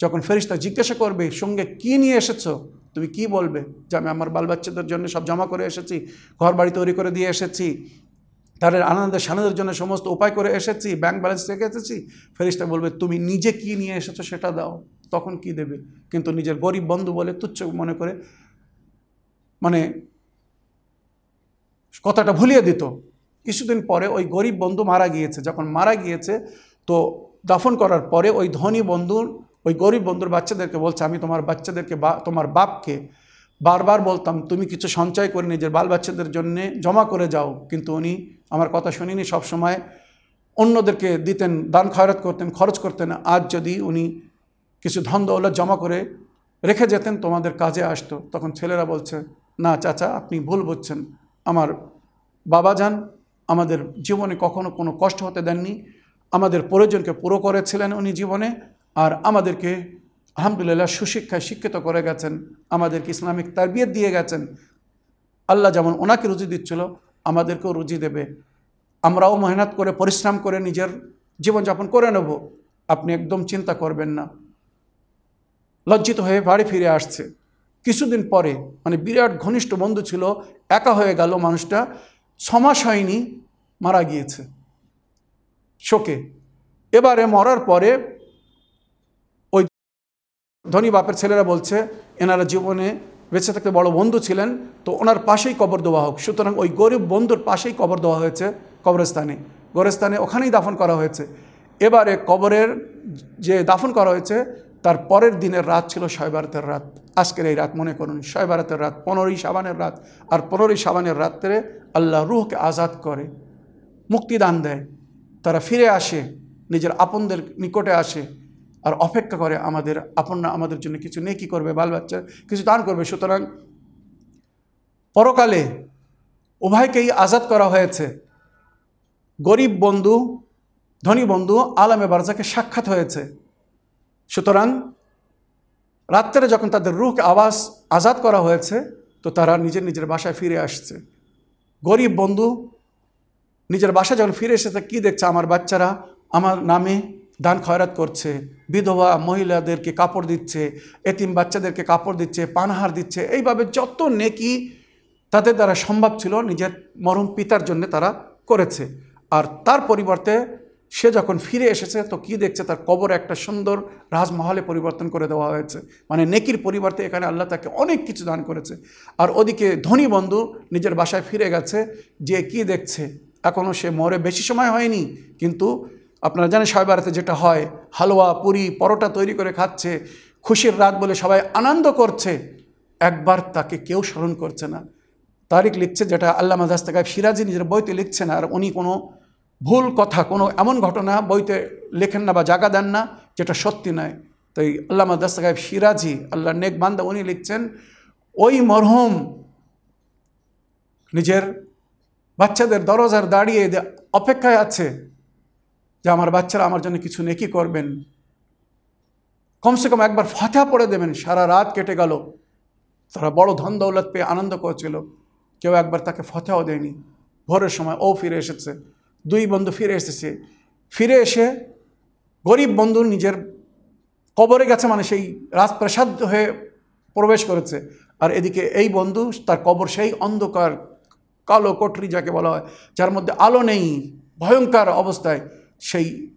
যখন ফেরিস্তা জিজ্ঞাসা করবে, সঙ্গে কি নিয়ে এসেছ? তুমি কি বলবে? যে, আমি আমার বাল বাচ্চাদের জন্য সব জমা করে এসেছি ঘর বাড়ি তৈরি করে দিয়ে এসেছি, তাদের আনন্দের সানন্দের জন্য সমস্ত উপায় করে এসেছি, ব্যাংক ব্যালেন্স রেখে এসেছি। ফেরিস্তা বলবে, তুমি নিজে কি নিয়ে এসেছ সেটা দাও। তখন কি দেবে? কিন্তু নিজের গরিব বন্ধু বলে তুচ্ছ মনে করে মানে কথাটা ভুলিয়ে দিত। কিছুদিন পরে ওই গরিব বন্ধু মারা গিয়েছে। যখন মারা গিয়েছে, তো দাফন করার পরে ওই ধনী বন্ধুর ওই গরিব বন্ধুর বাচ্চাদেরকে বলছে, আমি তোমার বাচ্চাদেরকে বা, তোমার বাপকে বারবার বলতাম, তুমি কিছু সঞ্চয় করে নিজের বাল বাচ্চাদের জন্যে জমা করে যাও। কিন্তু উনি আমার কথা শুনিনি, সবসময় অন্যদেরকে দিতেন, দান খয়রাত করতেন, খরচ করতেন। আজ যদি উনি কিছু ধন দৌলত জমা করে রেখে যেতেন, তোমাদের কাজে আসতো। তখন ছেলেরা বলছে, না চাচা, আপনি ভুল বুঝছেন। আমার বাবা যান, আমাদের জীবনে কখনো কোনো কষ্ট হতে দেননি। আমাদের প্রয়োজনকে পুরো করেছিলেন উনি জীবনে। আর আমাদেরকে, আলহামদুলিল্লাহ, সুশিক্ষায় শিক্ষিত করে গেছেন, আমাদেরকে ইসলামিক তারবিয়ত দিয়ে গেছেন। আল্লাহ যেমন ওনাকে রুজি দিচ্ছিল, আমাদেরকেও রুজি দেবে। আমরাও মেহনত করে, পরিশ্রম করে নিজের জীবনযাপন করে নেব। আপনি একদম চিন্তা করবেন না। লজ্জিত হয়ে বাড়ি ফিরে আসছে। কিছুদিন পরে মানে বিরাট ঘনিষ্ঠ বন্ধু ছিল, একা হয়ে গেল মানুষটা, ছমাস হয়নি, মারা গিয়েছে। শোকে। এবারে মরার পরে ধনী বাপের ছেলেরা বলছে, এনারা জীবনে বেঁচে থাকতে বড় বন্ধু ছিলেন, তো ওনার পাশেই কবর দেওয়া হোক। সুতরাং ওই গরিব বন্ধুর পাশেই কবর দেওয়া হয়েছে কবরস্থানে। গোরস্থানে ওখানেই দাফন করা হয়েছে। এবারে কবরের যে দাফন করা হয়েছে, তার পরের দিনের রাত ছিল শয়বারাতের রাত। আজকের এই রাত মনে করুন শয়বারতের রাত, পনেরোই সাবানের রাত। আর পনেরোই সাবানের রাত্রে আল্লাহ রুহকে আজাদ করে, মুক্তিদান দেয়। তারা ফিরে আসে, নিজের আপনদের নিকটে আসে আর অপেক্ষা করে আমাদের আপনরা আমাদের জন্য কিছু নেই নেকি করবে বাল বাচ্চা, কিছু দান করবে। সুতরাং পরকালে উভয়কেই আজাদ করা হয়েছে। গরিব বন্ধু, ধনী বন্ধু আলামে বারজাকে সাক্ষাৎ হয়েছে। সুতরাং রাত্রে যখন তাদের রুখ আওয়াজ আজাদ করা হয়েছে, তো তারা নিজের নিজের বাসায় ফিরে আসছে। গরিব বন্ধু নিজের বাসায় যখন ফিরে এসেছে, কী দেখছে? আমার বাচ্চারা আমার নামে দান খয়রাত করছে। বিধবা মহিলাদেরকে কাপড় দিচ্ছে, এতিম বাচ্চাদেরকে কাপড় দিচ্ছে, পানাহার দিচ্ছে, এইভাবে যত নেকি তাদের দ্বারা সম্ভব ছিল নিজের মরম পিতার জন্য তারা করেছে। আর তার পরিবর্তে সে যখন ফিরে এসেছে, তো কি দেখছে? তার কবর একটা সুন্দর রাজমহলে পরিবর্তন করে দেওয়া হয়েছে। মানে নেকির পরিবর্তে এখানে আল্লাহ তাকে অনেক কিছু দান করেছে। আর ওদিকে ধনী বন্ধু নিজের বাসায় ফিরে গেছে, যে কি দেখছে? এখনও সে মরে বেশি সময় হয়নি, কিন্তু আপনারা জানেন সবাইবারাতে যেটা হয়, হালুয়া, পুরি, পরোটা তৈরি করে খাচ্ছে, খুশির রাত বলে সবাই আনন্দ করছে। একবার তাকে কেউ স্মরণ করছে না। তারিখ লিখছে যেটা আল্লাহ মাদাস্তাকায় সিরাজি নিজের বইতে লিখছেন, আর উনি কোনো ভুল কথা, কোনো এমন ঘটনা বইতে লেখেন না বা জায়গা দেন না, যেটা সত্যি নয়। তো এই আল্লামা দাস্তাকায় সিরাজি আল্লাহ নেক বান্দা, উনি লিখছেন, ওই মরহুম নিজের বাচ্চাদের দরজার দাঁড়িয়ে অপেক্ষায় আছে। যে আমার বাচ্চারা আমার জন্য কিছু নেকি করবেন। কমসে কম একবার ফাতেহা পড়ে দেবেন, সারা রাত কেটে গেল। তারা বড় ধন দৌলত পেয়ে আনন্দ করছিল। কেউ একবার তাকে ফতেহাও দেয়নি। ভোরের সময় ও ফিরে এসেছে। দুই বন্ধু ফিরে এসেছে। ফিরে এসে গরিব বন্ধু নিজের কবরে গেছে মানে সেই রাজপ্রাসাদ হয়ে প্রবেশ করেছে। আর এদিকে এই বন্ধু, তার কবর সেই অন্ধকার, কালো কোঠরি যাকে বলা হয়, যার মধ্যে আলো নেই, ভয়ঙ্কর অবস্থায় সেই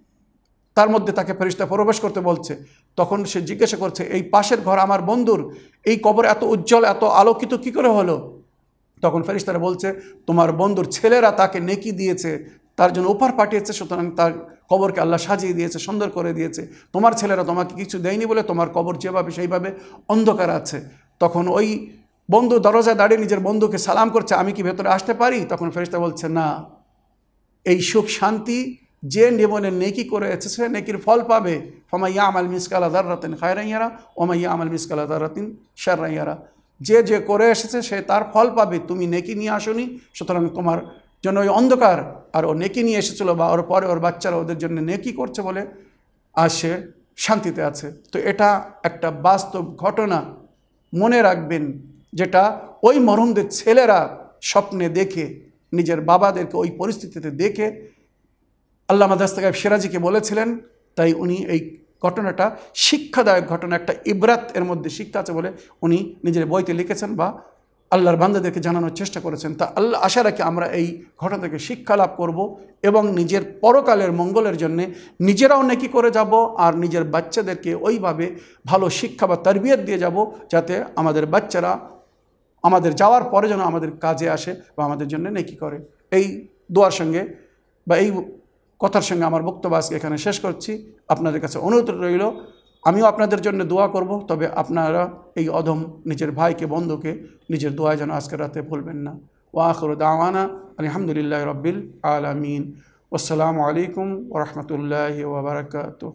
তার মধ্যে তাকে ফেরিস্তা প্রবেশ করতে বলছে। তখন সে জিজ্ঞাসা করছে, এই পাশের ঘর আমার বন্ধুর? এই কবর এত উজ্জ্বল, এত আলোকিত কী করে হলো? তখন ফেরিস্তারা বলছে, তোমার বন্ধুর ছেলেরা তাকে নেকি দিয়েছে, তার জন্য উপহার পাঠিয়েছে, সুতরাং তার কবরকে আল্লাহ সাজিয়ে দিয়েছে, সুন্দর করে দিয়েছে। তোমার ছেলেরা তোমাকে কিছু দেয়নি বলে তোমার কবর যেভাবে সেইভাবে অন্ধকার আছে। তখন ওই বন্ধু দরজায় দাঁড়িয়ে নিজের বন্ধুকে সালাম করছে, আমি কি ভেতরে আসতে পারি? তখন ফেরিস্তা বলছে, না। এই সুখ শান্তি যে জীবনে নেকি করে এসেছে, নেকির ফল পাবে। ফমাইয়া আমাল মিসকাল আদার রাতিন খায়রাইয়ারা ওমাইয়া আমাল মিসকাল আদার রাতিন শারাইয়ারা যে যে করে এসেছে, সে তার ফল পাবে। তুমি নেকি নিয়ে আসনি, সুতরাং তোমার জন্য ওই অন্ধকার। আর ও নেকি নিয়ে এসেছিল বা ওর পরে ওর বাচ্চারা ওদের জন্য নেকি করছে বলে আজ সে শান্তিতে আছে। তো এটা একটা বাস্তব ঘটনা। মনে রাখবেন, যেটা ওই মরহুমদের ছেলেরা স্বপ্নে দেখে, নিজের বাবাদেরকে ওই পরিস্থিতিতে দেখে আল্লামা দাস্তাগাব সিরাজিকে বলেছিলেন, তাই উনি এই ঘটনাটা, শিক্ষাদায়ক ঘটনা, একটা ইবরাত এর মধ্যে শিক্ষা আছে বলে উনি নিজের বইতে লিখেছেন বা আল্লাহর বান্দাদেরকে জানানোর চেষ্টা করেছেন। তা আল্লাহ আশা রাখি আমরা এই ঘটনা থেকে শিক্ষা লাভ করব এবং নিজের পরকালের মঙ্গলের জন্যে নিজেরাও নেকি করে যাব আর নিজের বাচ্চাদেরকে ওইভাবে ভালো শিক্ষা বা তরবিয়ত দিয়ে যাব যাতে আমাদের বাচ্চারা আমাদের যাওয়ার পরে যেন আমাদের কাজে আসে বা আমাদের জন্য নেকি করে। এই দোয়ার সঙ্গে বা এই কথার সঙ্গে আমার বক্তব্য আজকে এখানে শেষ করছি। আপনাদের কাছে অনুরোধ রইল, আমিও আপনাদের জন্য দোয়া করব, তবে আপনারা এই অধম নিজের ভাইকে, বন্ধুকে নিজের দোয়া যেন আজকের রাতে ভুলবেন না। ওয়াখর দাওয়ানা, আলহামদুলিল্লাহ রব্বিল আলমিন। আসসালামু আলাইকুম ওরহমতুল্লাহ ওবরাকাতুহ